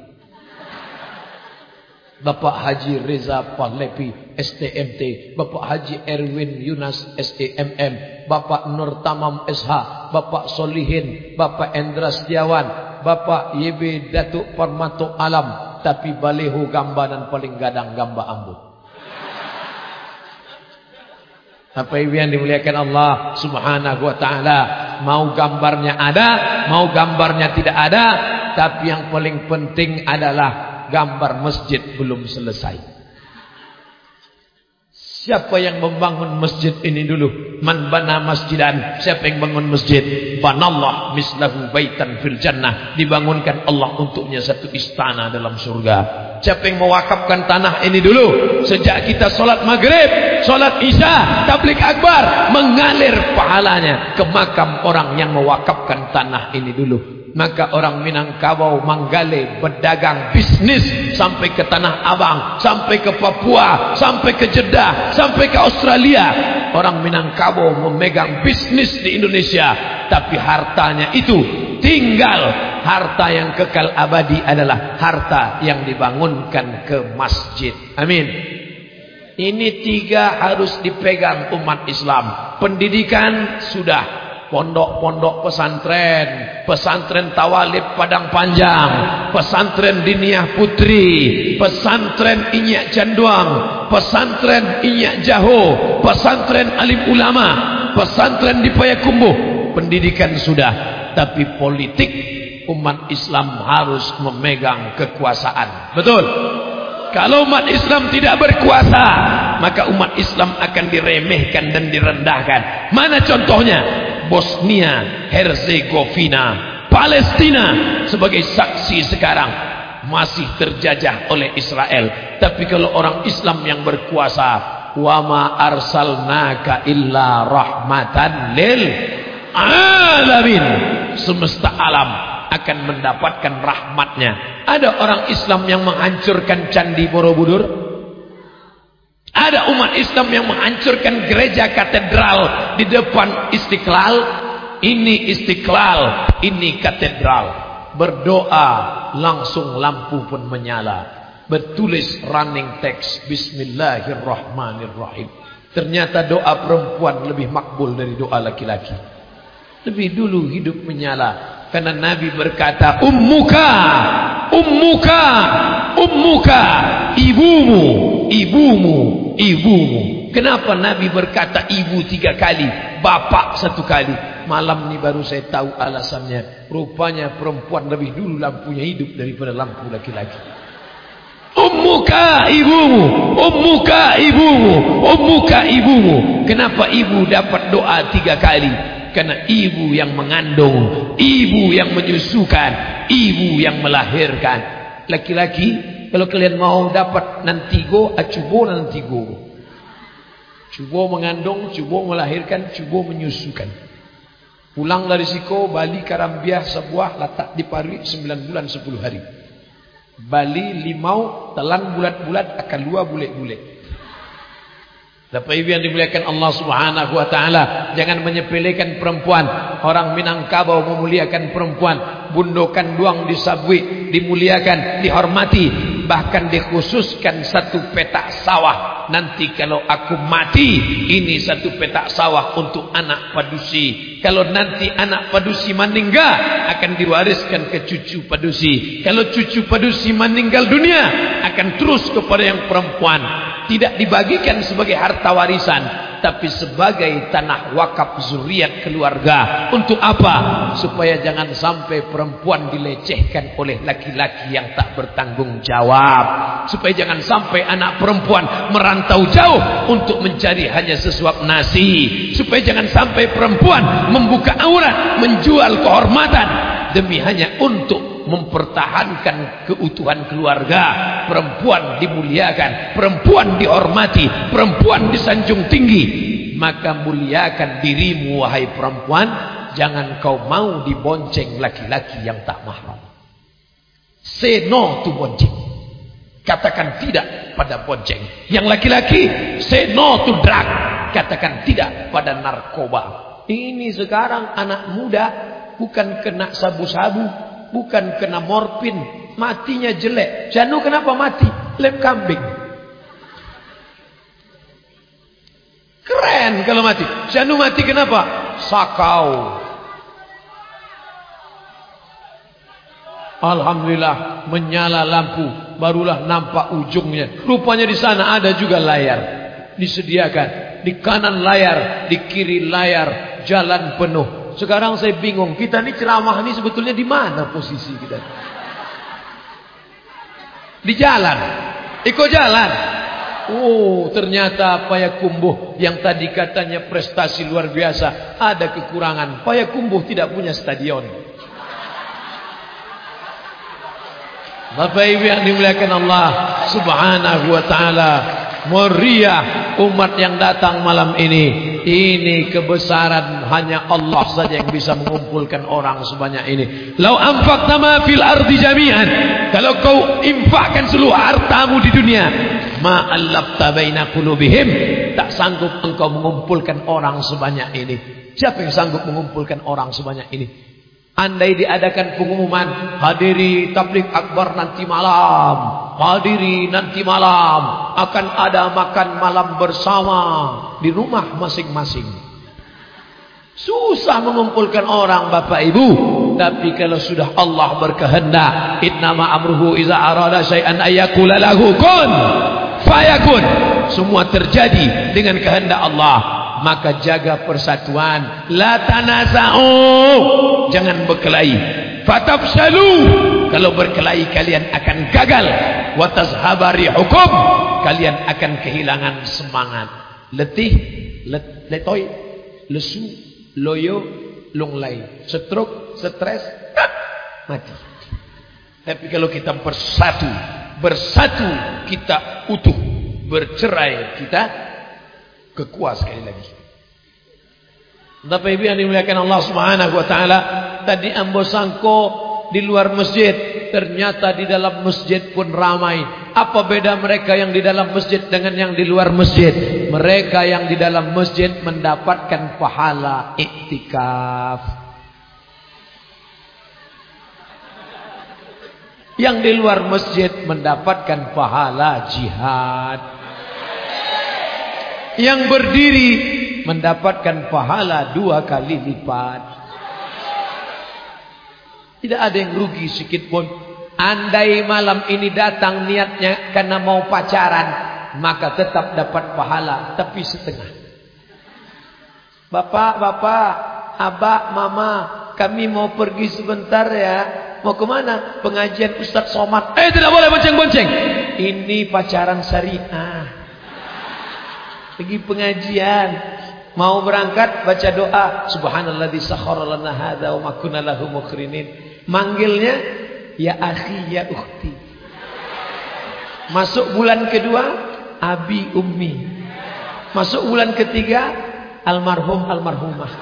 Bapak Haji Reza Pahlepi STMT Bapak Haji Erwin Yunas STMM Bapak Nur Tamam SH Bapak Solihin Bapak Endra Setiawan Bapak YB Datuk Permato Alam Tapi balehu gambaran paling gadang gamba ambu Apa yang dimuliakan Allah subhanahu wa ta'ala Mau gambarnya ada Mau gambarnya tidak ada Tapi yang paling penting adalah gambar masjid belum selesai. Siapa yang membangun masjid ini dulu? Man bana masjidan. Siapa yang bangun masjid? Banallah mislahu baitan fil jannah. Dibangunkan Allah untuknya satu istana dalam surga. Siapa yang mewakafkan tanah ini dulu? Sejak kita solat maghrib, solat isya, tablik akbar. Mengalir pahalanya ke makam orang yang mewakafkan tanah ini dulu maka orang Minangkabau Manggale berdagang bisnis sampai ke Tanah Abang, sampai ke Papua, sampai ke Jeddah, sampai ke Australia. Orang Minangkabau memegang bisnis di Indonesia, tapi hartanya itu tinggal. Harta yang kekal abadi adalah harta yang dibangunkan ke masjid. Amin. Ini tiga harus dipegang umat Islam. Pendidikan sudah pondok-pondok pesantren, pesantren Tawalib Padang Panjang, pesantren Diniah Putri, pesantren Inyak Janduang, pesantren Inyak Jaho, pesantren Alim Ulama, pesantren di Payakumbuh. Pendidikan sudah, tapi politik umat Islam harus memegang kekuasaan. Betul? Kalau umat Islam tidak berkuasa, maka umat Islam akan diremehkan dan direndahkan. Mana contohnya? Bosnia, Herzegovina, Palestina sebagai saksi sekarang masih terjajah oleh Israel. Tapi kalau orang Islam yang berkuasa, wa ma arsalnaka illa rahmatan lil alamin. Semesta alam akan mendapatkan rahmatnya. Ada orang Islam yang menghancurkan candi Borobudur? Ada umat Islam yang menghancurkan gereja katedral di depan istiqlal. Ini istiqlal, ini katedral. Berdoa, langsung lampu pun menyala. Bertulis running text, Bismillahirrahmanirrahim. Ternyata doa perempuan lebih makbul dari doa laki-laki. Lebih dulu hidup menyala. Karena Nabi berkata, Ummuka, Ummuka, Ummuka, ibumu, ibumu, ibumu. Kenapa Nabi berkata ibu tiga kali, bapak satu kali? Malam ini baru saya tahu alasannya. Rupanya perempuan lebih dulu lampunya hidup daripada lampu laki-laki. Ummuka ibumu, ummuka ibumu, ummuka ibumu. Kenapa ibu dapat doa tiga kali? Karena ibu yang mengandung, ibu yang menyusukan, ibu yang melahirkan. Laki-laki kalau kalian mau dapat nanti go, acubo nanti go. Cubo mengandung, cubo melahirkan, cubo menyusukan. Pulang dari Siko, Bali Karambiah sebuah letak di Parwi 9 bulan 10 hari. Bali limau telan bulat-bulat akan dua bulet-bulet. Bapak Ibu yang dimuliakan Allah Subhanahu wa taala, jangan menyepelekan perempuan. Orang Minangkabau memuliakan perempuan, bundokan duang di sabwi dimuliakan, dihormati, bahkan dikhususkan satu petak sawah. Nanti kalau aku mati, ini satu petak sawah untuk anak padusi. Kalau nanti anak padusi meninggal, akan diwariskan ke cucu padusi. Kalau cucu padusi meninggal dunia, akan terus kepada yang perempuan tidak dibagikan sebagai harta warisan tapi sebagai tanah wakaf zuriat keluarga. Untuk apa? Supaya jangan sampai perempuan dilecehkan oleh laki-laki yang tak bertanggung jawab. Supaya jangan sampai anak perempuan merantau jauh untuk mencari hanya sesuap nasi. Supaya jangan sampai perempuan membuka aurat menjual kehormatan. Demi hanya untuk mempertahankan keutuhan keluarga. Perempuan dimuliakan perempuan dihormati perempuan disanjung tinggi. Maka muliakan dirimu wahai perempuan. Jangan kau mau dibonceng laki-laki yang tak mahram. Say no to bonceng. Katakan tidak pada bonceng. Yang laki-laki say no to drug. Katakan tidak pada narkoba. Ini sekarang anak muda bukan kena sabu-sabu bukan kena morfin, matinya jelek. Janu kenapa mati? Lem kambing. Keren kalau mati. Janu mati kenapa? Sakau. Alhamdulillah menyala lampu, barulah nampak ujungnya. Rupanya di sana ada juga layar disediakan. Di kanan layar, di kiri layar, jalan penuh. Sekarang saya bingung, kita ini ceramah ini sebetulnya di mana posisi kita? Di jalan. Ikut jalan. Oh, ternyata Payakumbuh yang tadi katanya prestasi luar biasa, ada kekurangan. Payakumbuh tidak punya stadion. Bapak Ibu yang dimuliakan Allah Subhanahu wa taala, meriah umat yang datang malam ini ini kebesaran hanya Allah saja yang bisa mengumpulkan orang sebanyak ini. Lau anfaqta ma fil ardi jami'an. Kalau kau infakkan seluruh hartamu di dunia, ma allafta baina qulubihim, tak sanggup engkau mengumpulkan orang sebanyak ini. Siapa yang sanggup mengumpulkan orang sebanyak ini? Andai diadakan pengumuman hadiri tablik akbar nanti malam, hadiri nanti malam akan ada makan malam bersama di rumah masing-masing. Susah mengumpulkan orang Bapak Ibu, tapi kalau sudah Allah berkehendak, innama amruhu iza arada syai'an ayyakula lahu kun fayakun. Semua terjadi dengan kehendak Allah maka jaga persatuan. La tanaza'u. Jangan berkelahi. Fatafsalu. Kalau berkelahi kalian akan gagal. Wa tazhabari hukum kalian akan kehilangan semangat. Letih let, letoy lesu loyo lunglai. Stroke stres mati. Tapi kalau kita bersatu bersatu kita utuh. Bercerai kita kekuat sekali lagi. Bapak Ibu yang dimuliakan Allah Subhanahu wa taala, tadi ambo sangko di luar masjid, ternyata di dalam masjid pun ramai. Apa beda mereka yang di dalam masjid dengan yang di luar masjid? Mereka yang di dalam masjid mendapatkan pahala iktikaf. Yang di luar masjid mendapatkan pahala jihad. Yang berdiri mendapatkan pahala dua kali lipat. Tidak ada yang rugi sedikit pun. Andai malam ini datang niatnya karena mau pacaran, maka tetap dapat pahala, tapi setengah. Bapak, bapak, abah, mama, kami mau pergi sebentar ya. Mau ke mana? Pengajian Ustadz Somad. Eh, tidak boleh bonceng-bonceng. Ini pacaran syariah. Pergi pengajian. Mau berangkat baca doa. Subhanalladzi sakhkhara lana hadza wa ma kunna lahu muqrinin. Manggilnya ya akhi ya ukhti. Masuk bulan kedua abi ummi. Masuk bulan ketiga almarhum almarhumah.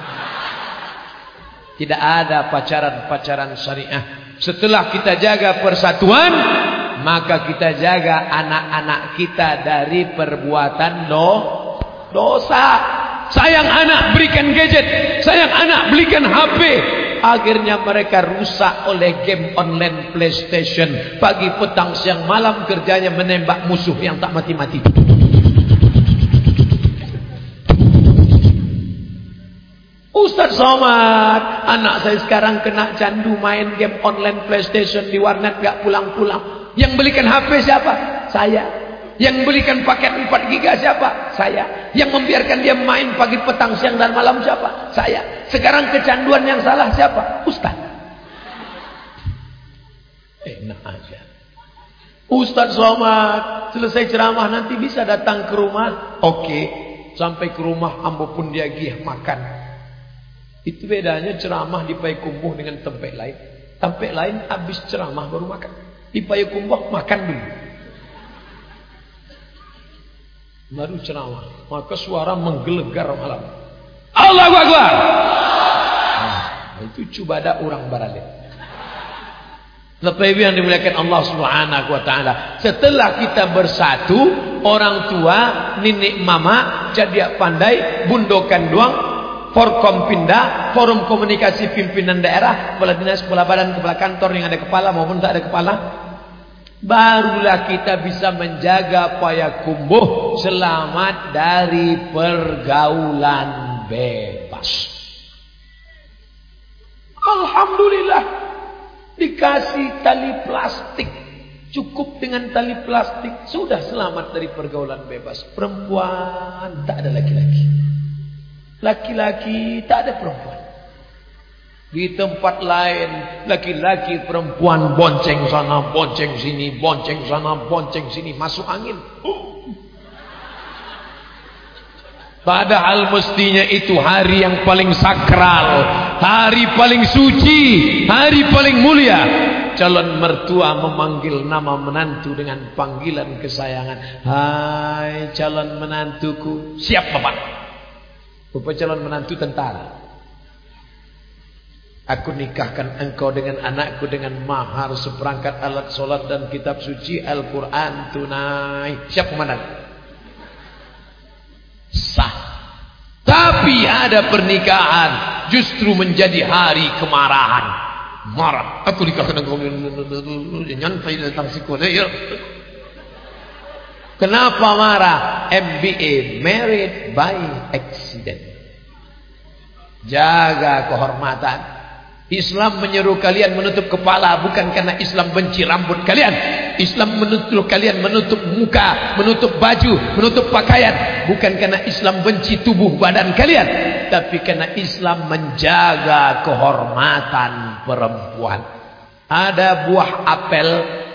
Tidak ada pacaran-pacaran syariah. Setelah kita jaga persatuan, maka kita jaga anak-anak kita dari perbuatan do dosa. Sayang anak berikan gadget, sayang anak belikan HP. Akhirnya mereka rusak oleh game online PlayStation. Pagi, petang, siang, malam kerjanya menembak musuh yang tak mati-mati. Ustaz Somad, anak saya sekarang kena candu main game online PlayStation di warnet gak pulang-pulang. Yang belikan HP siapa? Saya. Yang belikan paket 4 giga siapa? Saya. Yang membiarkan dia main pagi, petang, siang dan malam siapa? Saya. Sekarang kecanduan yang salah siapa? Ustaz. Enak aja. Ustaz Somad, selesai ceramah nanti bisa datang ke rumah. Oke. Sampai ke rumah ambo pun dia gih makan. Itu bedanya ceramah di Payakumbuh dengan tempat lain. Tempat lain habis ceramah baru makan. Di Payakumbuh makan dulu baru ceramah. Maka suara menggelegar malam. Allah Akbar. Nah, itu ada orang baralin Lepas yang dimuliakan Allah Subhanahu wa taala. Setelah kita bersatu, orang tua, nenek mama, jadi pandai, bundokan doang, Forkom pindah, forum komunikasi pimpinan daerah, kepala dinas, kepala badan, kepala kantor yang ada kepala maupun tak ada kepala, barulah kita bisa menjaga selamat dari pergaulan bebas. Alhamdulillah dikasih tali plastik cukup dengan tali plastik sudah selamat dari pergaulan bebas. Perempuan tak ada laki-laki. Laki-laki tak ada perempuan. Di tempat lain, laki-laki perempuan bonceng sana, bonceng sini, bonceng sana, bonceng sini, masuk angin. Padahal mestinya itu hari yang paling sakral, hari paling suci, hari paling mulia. Calon mertua memanggil nama menantu dengan panggilan kesayangan. Hai calon menantuku, siap bapak. Bapak calon menantu tentara. Aku nikahkan engkau dengan anakku dengan mahar seperangkat alat solat dan kitab suci Al-Quran tunai. Siap komandan? Tapi ada pernikahan justru menjadi hari kemarahan. marah. Aku dikatakan kau nyantai tentang sekolah. Ya. Kenapa marah? MBA, married by accident. Jaga kehormatan. Islam menyeru kalian menutup kepala bukan karena Islam benci rambut kalian. Islam menutup kalian menutup muka, menutup baju, menutup pakaian bukan karena Islam benci tubuh badan kalian, tapi karena Islam menjaga kehormatan perempuan. Ada buah apel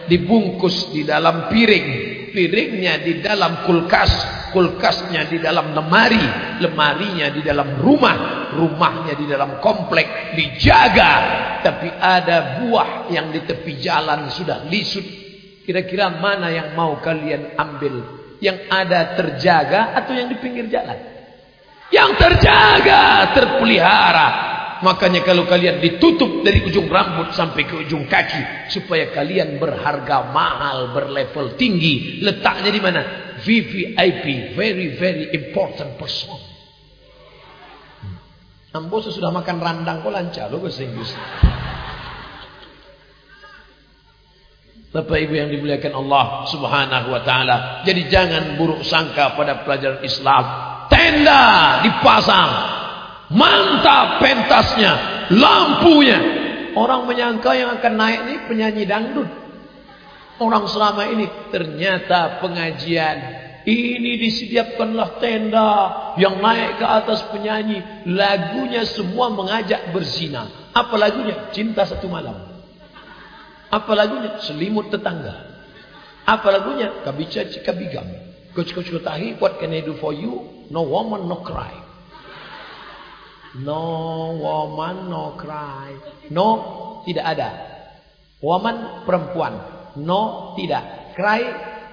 dibungkus di dalam piring piringnya di dalam kulkas, kulkasnya di dalam lemari, lemarinya di dalam rumah, rumahnya di dalam komplek, dijaga. Tapi ada buah yang di tepi jalan sudah lisut. Kira-kira mana yang mau kalian ambil? Yang ada terjaga atau yang di pinggir jalan? Yang terjaga, terpelihara, Makanya kalau kalian ditutup dari ujung rambut sampai ke ujung kaki supaya kalian berharga mahal, berlevel tinggi, letaknya di mana? VVIP, very very important person. Hmm. Ambo sudah makan randang kok lancar loh bahasa Inggris. Bapak Ibu yang dimuliakan Allah Subhanahu wa taala. Jadi jangan buruk sangka pada pelajaran Islam. Tenda dipasang Mantap pentasnya, lampunya. Orang menyangka yang akan naik ini penyanyi dangdut. Orang selama ini ternyata pengajian. Ini disediakanlah tenda yang naik ke atas penyanyi. Lagunya semua mengajak berzina. Apa lagunya? Cinta satu malam. Apa lagunya? Selimut tetangga. Apa lagunya? Kabica cikabigam. Coach coach tahi, what can I do for you? No woman, no cry. No woman, no cry. No, tidak ada. Woman, perempuan. No, tidak. Cry,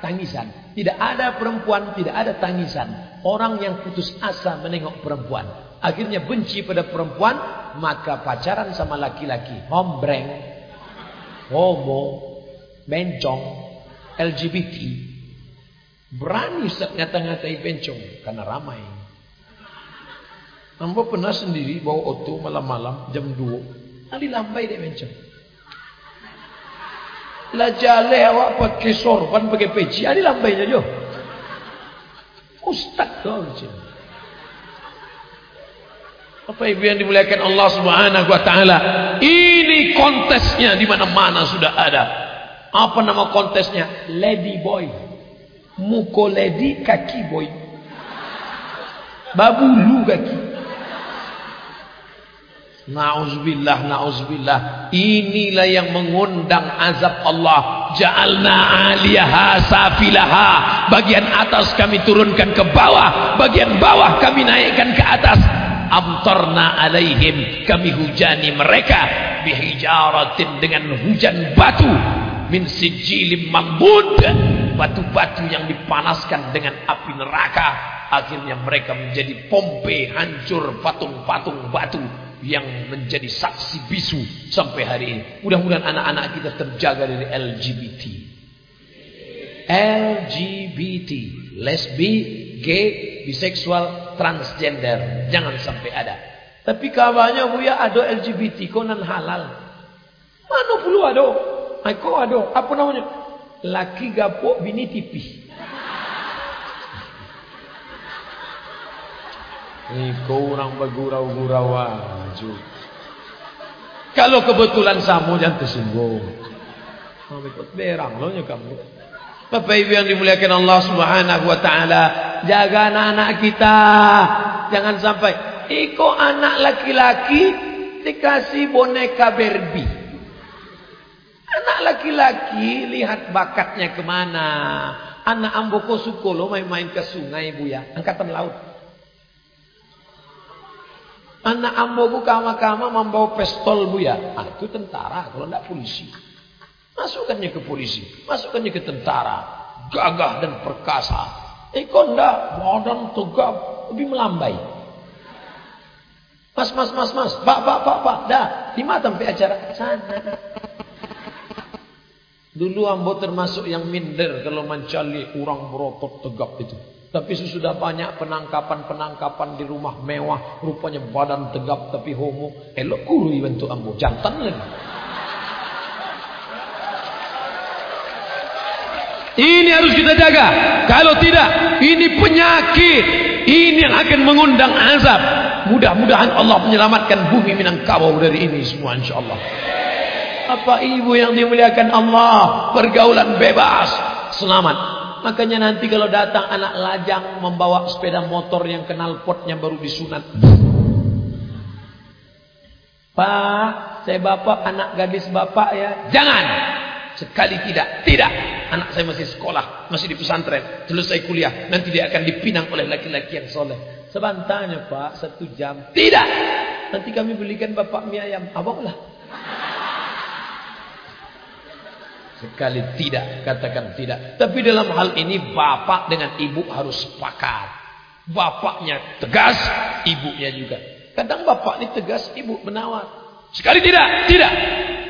tangisan. Tidak ada perempuan, tidak ada tangisan. Orang yang putus asa menengok perempuan. Akhirnya benci pada perempuan, maka pacaran sama laki-laki. Hombreng, homo, bencong, LGBT. Berani ngata-ngatai bencong karena ramai. Ambo pernah sendiri bawa oto malam-malam jam 2. Ali lambai dek mencem. La jale awak pakai sorban pakai peci. Ali lambai je jo. Ustaz tu mencem. Apa ibu yang dimuliakan Allah Subhanahu wa taala? Ini kontesnya di mana-mana sudah ada. Apa nama kontesnya? Lady boy. Muko lady kaki boy. Babulu kaki. Nauzubillah, nauzubillah. Inilah yang mengundang azab Allah. Ja'alna 'aliyaha safilaha. Bagian atas kami turunkan ke bawah, bagian bawah kami naikkan ke atas. Amtarna alaihim, kami hujani mereka bihijaratin dengan hujan batu min sijilim mambud. Batu-batu yang dipanaskan dengan api neraka. Akhirnya mereka menjadi pompe hancur patung-patung batu yang menjadi saksi bisu sampai hari ini. Mudah-mudahan anak-anak kita terjaga dari LGBT. LGBT, lesbi, gay, biseksual, transgender. Jangan sampai ada. Tapi kabarnya Buya ada LGBT konan halal. Mana puluh ada? Aku ada. Apa namanya? Laki gapok bini tipis. Iko orang bergurau-gurau aja. Kalau kebetulan samu jangan tersinggung. Ikut berang loh kamu. Bapak Ibu yang dimuliakan Allah Subhanahu wa taala, jaga anak-anak kita. Jangan sampai iko anak laki-laki dikasih boneka Barbie. Anak laki-laki lihat bakatnya ke mana. Anak amboko sukolo main-main ke sungai bu ya, angkatan laut. Anak amboku kama-kama membawa pistol bu ya. Ah, itu tentara kalau tidak polisi. Masukkannya ke polisi. Masukkannya ke tentara. Gagah dan perkasa. Iko ndak badan tegap. Lebih melambai. Mas, mas, mas, mas. Pak, pak, pak, pak. Dah. Di mana sampai acara? Sana. Dulu ambo termasuk yang minder kalau mencari orang berotot tegap itu. Tapi sesudah banyak penangkapan-penangkapan di rumah mewah, rupanya badan tegap tapi homo. Elok kuru bentuk ambo, jantan lagi. Ini harus kita jaga. Kalau tidak, ini penyakit. Ini yang akan mengundang azab. Mudah-mudahan Allah menyelamatkan bumi Minangkabau dari ini semua insyaAllah. Apa ibu yang dimuliakan Allah? Pergaulan bebas. Selamat. Makanya nanti kalau datang anak lajang membawa sepeda motor yang kenal potnya baru disunat. Pak, saya bapak, anak gadis bapak ya. Jangan. Sekali tidak. Tidak. Anak saya masih sekolah. Masih di pesantren. Selesai kuliah. Nanti dia akan dipinang oleh laki-laki yang soleh. Sebantanya pak. Satu jam. Tidak. Nanti kami belikan bapak mie ayam. Abanglah. Sekali tidak. Katakan tidak. Tapi dalam hal ini bapak dengan ibu harus sepakat. Bapaknya tegas. Ibunya juga. Kadang bapak ini tegas. Ibu menawar. Sekali tidak. Tidak.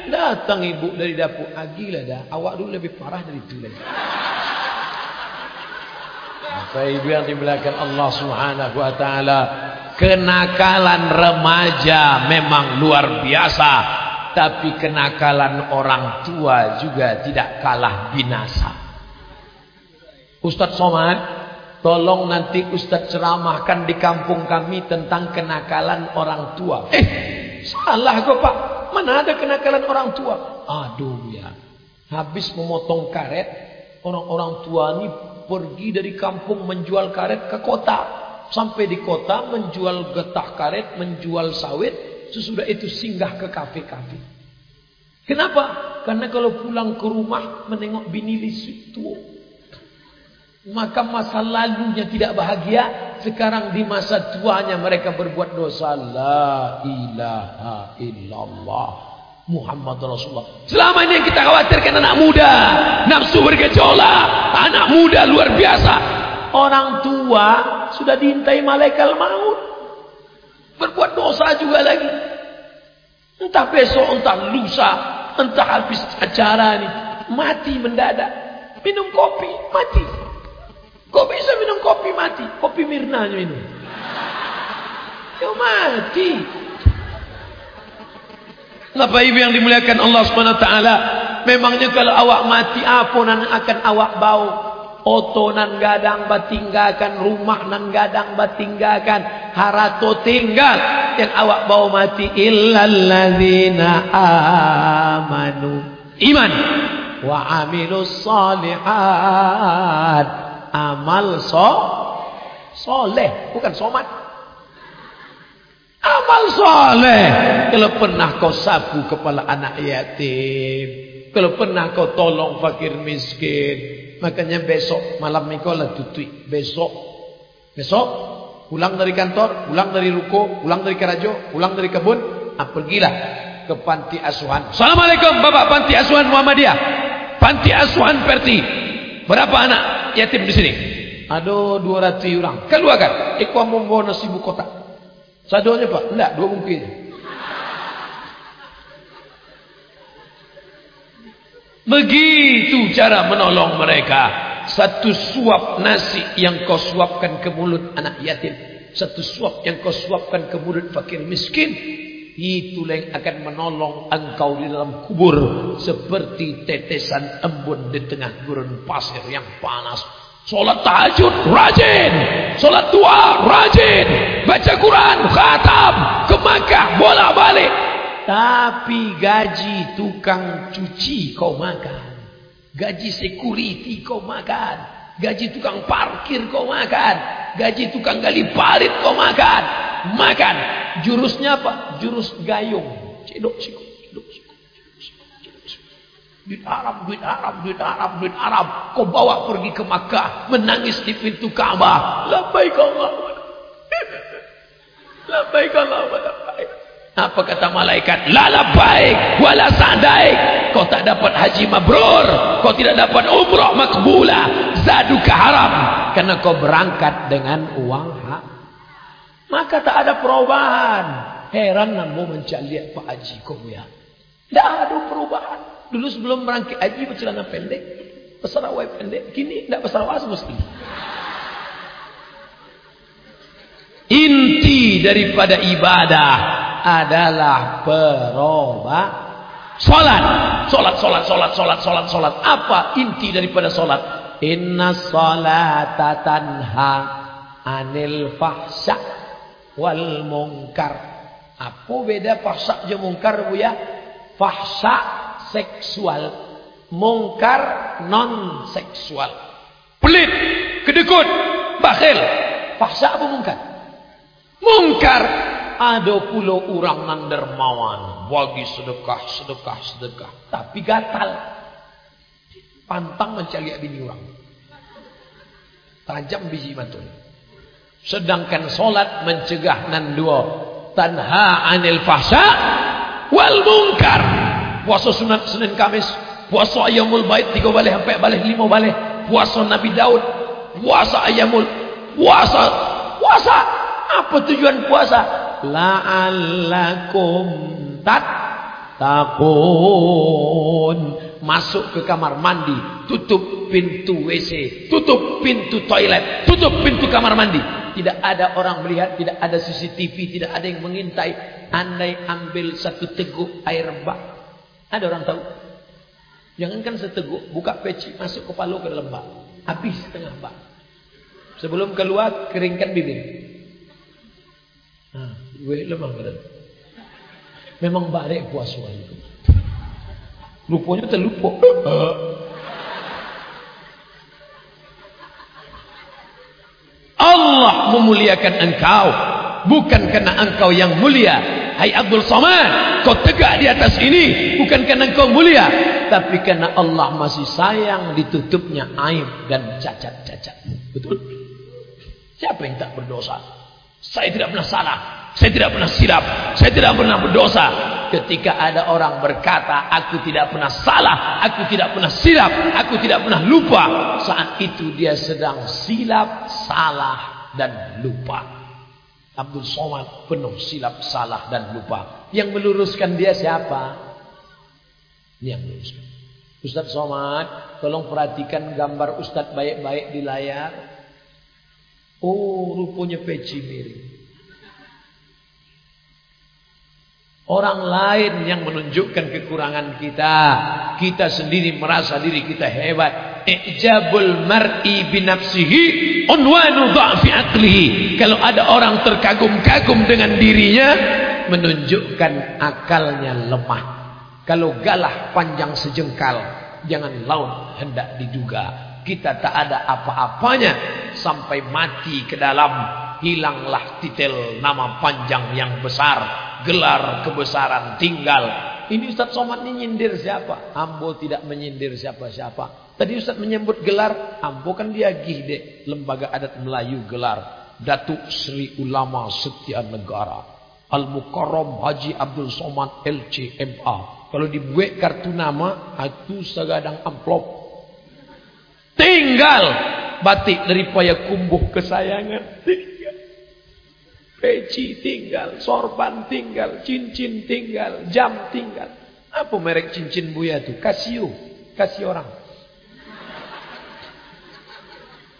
Datang ibu dari dapur. Ah, gila dah. Awak dulu lebih parah dari itu lagi. Maka ibu yang dimulakan Allah subhanahu wa ta'ala. Kenakalan remaja memang luar biasa. Tapi kenakalan orang tua juga tidak kalah binasa. Ustadz Somad. Tolong nanti Ustadz ceramahkan di kampung kami tentang kenakalan orang tua. Eh, salah kok pak. Mana ada kenakalan orang tua? Aduh ya. Habis memotong karet, orang-orang tua ini pergi dari kampung menjual karet ke kota. Sampai di kota menjual getah karet, menjual sawit. Sesudah itu singgah ke kafe-kafe. Kenapa? Karena kalau pulang ke rumah menengok bini lisik tua. Maka masa lalunya tidak bahagia. Sekarang di masa tuanya mereka berbuat dosa. La ilaha illallah. Muhammad Rasulullah. Selama ini yang kita khawatirkan anak muda. Nafsu bergejolak. Anak muda luar biasa. Orang tua sudah diintai malaikat maut. Berbuat dosa juga lagi. Entah besok, entah lusa. Entah habis acara ini. Mati mendadak. Minum kopi, mati. Kok bisa minum kopi mati? Kopi Mirna minum. Ya mati. Kenapa ibu yang dimuliakan Allah SWT Memangnya kalau awak mati Apa nan akan awak bau Oto nan gadang batinggakan Rumah nan gadang batinggakan Harato tinggal. Yang awak bau mati Illalladzina amanu. Iman. Wa amilus salihat. Amal so soleh bukan somat. Amal soleh. Kalau pernah kau sapu kepala anak yatim kalau pernah kau tolong fakir miskin makanya besok malam kau lah tutui besok. Besok pulang dari kantor pulang dari ruko pulang dari kerajo pulang dari kebun ah, pergilah ke panti asuhan Assalamualaikum Bapak panti asuhan Muhammadiyah panti asuhan Perti berapa anak yatim di sini? Ada 200 orang. Keluarkan. Ikut membawa nasi ibu kotak. Sadonya pak? Tidak, dua mungkin. Begitu cara menolong mereka. Satu suap nasi yang kau suapkan ke mulut anak yatim. Satu suap yang kau suapkan ke mulut fakir miskin. Itulah yang akan menolong engkau di dalam kubur. Seperti tetesan embun di tengah gurun pasir yang panas. Solat tahajud rajin. Solat tua rajin. Baca Quran khatam. Ke Makkah bola balik. Tapi gaji tukang cuci kau makan. Gaji security kau makan. Gaji tukang parkir kau makan. Gaji tukang gali parit kau makan. Makan. Jurusnya apa? Jurus gayung. Cedok, cedok, cedok, cedok. Duit Arab, duit Arab, duit Arab, duit Arab. Kau bawa pergi ke Makkah. Menangis di pintu Ka'bah. Labaik Allah. Labaik Allah. Labaik. Apa kata malaikat? La labaik. Wala sa'daik. Kau tak dapat haji mabrur. Kau tidak dapat umrah makbula. Zaduka haram. Karena kau berangkat dengan uang hak. Maka tak ada perubahan. Heran namu mencari Pak Haji kau ya. Tidak ada perubahan. Dulu sebelum berangkat haji bercelana pendek, pesarawai pendek. Kini tidak pesarawai mesti. Inti daripada ibadah adalah perubah. Solat, solat, solat, solat, solat, solat, solat. Apa inti daripada solat? Inna salata tanha anil fahsya wal mungkar. Apa beda fahsya je mungkar bu ya? Fahsya seksual, mungkar non seksual. Pelit, kedekut, bakhil. Fahsya apa mungkar? Mungkar ada pula orang nan dermawan bagi sedekah, sedekah, sedekah, tapi gatal. Pantang mencari bini orang. Tajam biji matul. Sedangkan solat mencegah nan dua. Tanha anil fahsya wal mungkar. Puasa sunat Senin Kamis. Puasa ayamul bait tiga balik sampai balik lima balik. Puasa Nabi Daud. Puasa ayamul. Puasa. Puasa. Apa tujuan puasa? La'allakum takun masuk ke kamar mandi, tutup pintu WC, tutup pintu toilet, tutup pintu kamar mandi. Tidak ada orang melihat, tidak ada CCTV, tidak ada yang mengintai. Andai ambil satu teguk air bak. Ada orang tahu? Jangankan seteguk, buka peci, masuk kepala ke dalam bak. Habis setengah bak. Sebelum keluar, keringkan bibir. Nah, gue lemah badan. Memang barek puasa itu. Lupanya terlupa. Allah memuliakan engkau. Bukan karena engkau yang mulia. Hai Abdul Somad. Kau tegak di atas ini. Bukan karena engkau mulia. Tapi karena Allah masih sayang ditutupnya aib dan cacat-cacat. Betul? Siapa yang tak berdosa? Saya tidak pernah salah. Saya tidak pernah silap. Saya tidak pernah berdosa. Ketika ada orang berkata, aku tidak pernah salah, aku tidak pernah silap, aku tidak pernah lupa. Saat itu dia sedang silap, salah, dan lupa. Abdul Somad penuh silap, salah, dan lupa. Yang meluruskan dia siapa? Ini yang meluruskan. Ustaz Somad, tolong perhatikan gambar Ustaz baik-baik di layar. Oh, rupanya peci mirip. Orang lain yang menunjukkan kekurangan kita. Kita sendiri merasa diri kita hebat. Ijabul mar'i binafsihi unwanu dha'fi aqlihi. Kalau ada orang terkagum-kagum dengan dirinya. Menunjukkan akalnya lemah. Kalau galah panjang sejengkal. Jangan laut hendak diduga. Kita tak ada apa-apanya. Sampai mati ke dalam. Hilanglah titel nama panjang yang besar gelar kebesaran tinggal. Ini Ustaz Somad ini nyindir siapa? Ambo tidak menyindir siapa-siapa. Tadi Ustaz menyebut gelar, Ambo kan dia gih lembaga adat Melayu gelar. Datuk Sri Ulama Setia Negara. Al-Mukarram Haji Abdul Somad LCMA. Kalau dibuat kartu nama, itu segadang amplop. Tinggal batik dari Payakumbuh kesayangan. Peci tinggal, sorban tinggal, cincin tinggal, jam tinggal. Apa merek cincin Buya itu? Kasio, kasih orang.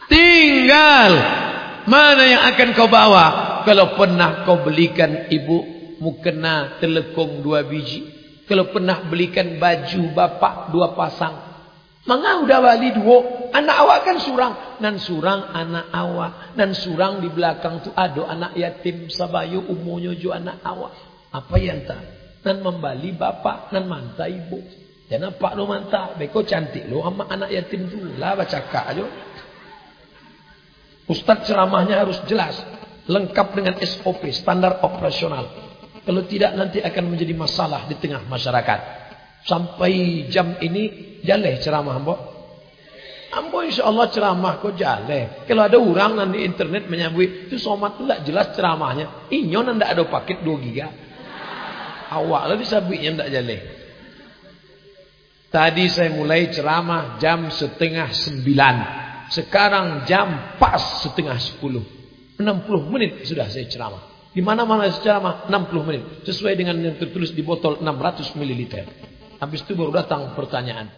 Tinggal. Mana yang akan kau bawa? Kalau pernah kau belikan ibu mukena telekong dua biji. Kalau pernah belikan baju bapak dua pasang. Mangga udah bali dua. Anak awak kan surang. Nan surang anak awak. Nan surang di belakang tu ada anak yatim sabayu umunya jo anak awak. Apa yang tak? Nan membali bapak. Nan manta ibu. Jangan pak lo manta. Beko cantik lo sama anak yatim tu. Lah baca kak aja. Ustaz ceramahnya harus jelas. Lengkap dengan SOP. Standar operasional. Kalau tidak nanti akan menjadi masalah di tengah masyarakat. Sampai jam ini Jaleh ceramah ambo. Ambo insya Allah ceramah kok jaleh. Kalau ada orang nanti internet menyambut itu somat itu tidak jelas ceramahnya. Inyo nanda ada paket 2 giga. Awak lah disabitnya tidak jaleh. Tadi saya mulai ceramah jam setengah sembilan. Sekarang jam pas setengah sepuluh. 60 menit sudah saya ceramah. Di mana-mana saya ceramah 60 menit. Sesuai dengan yang tertulis di botol 600 ml. Habis itu baru datang pertanyaan.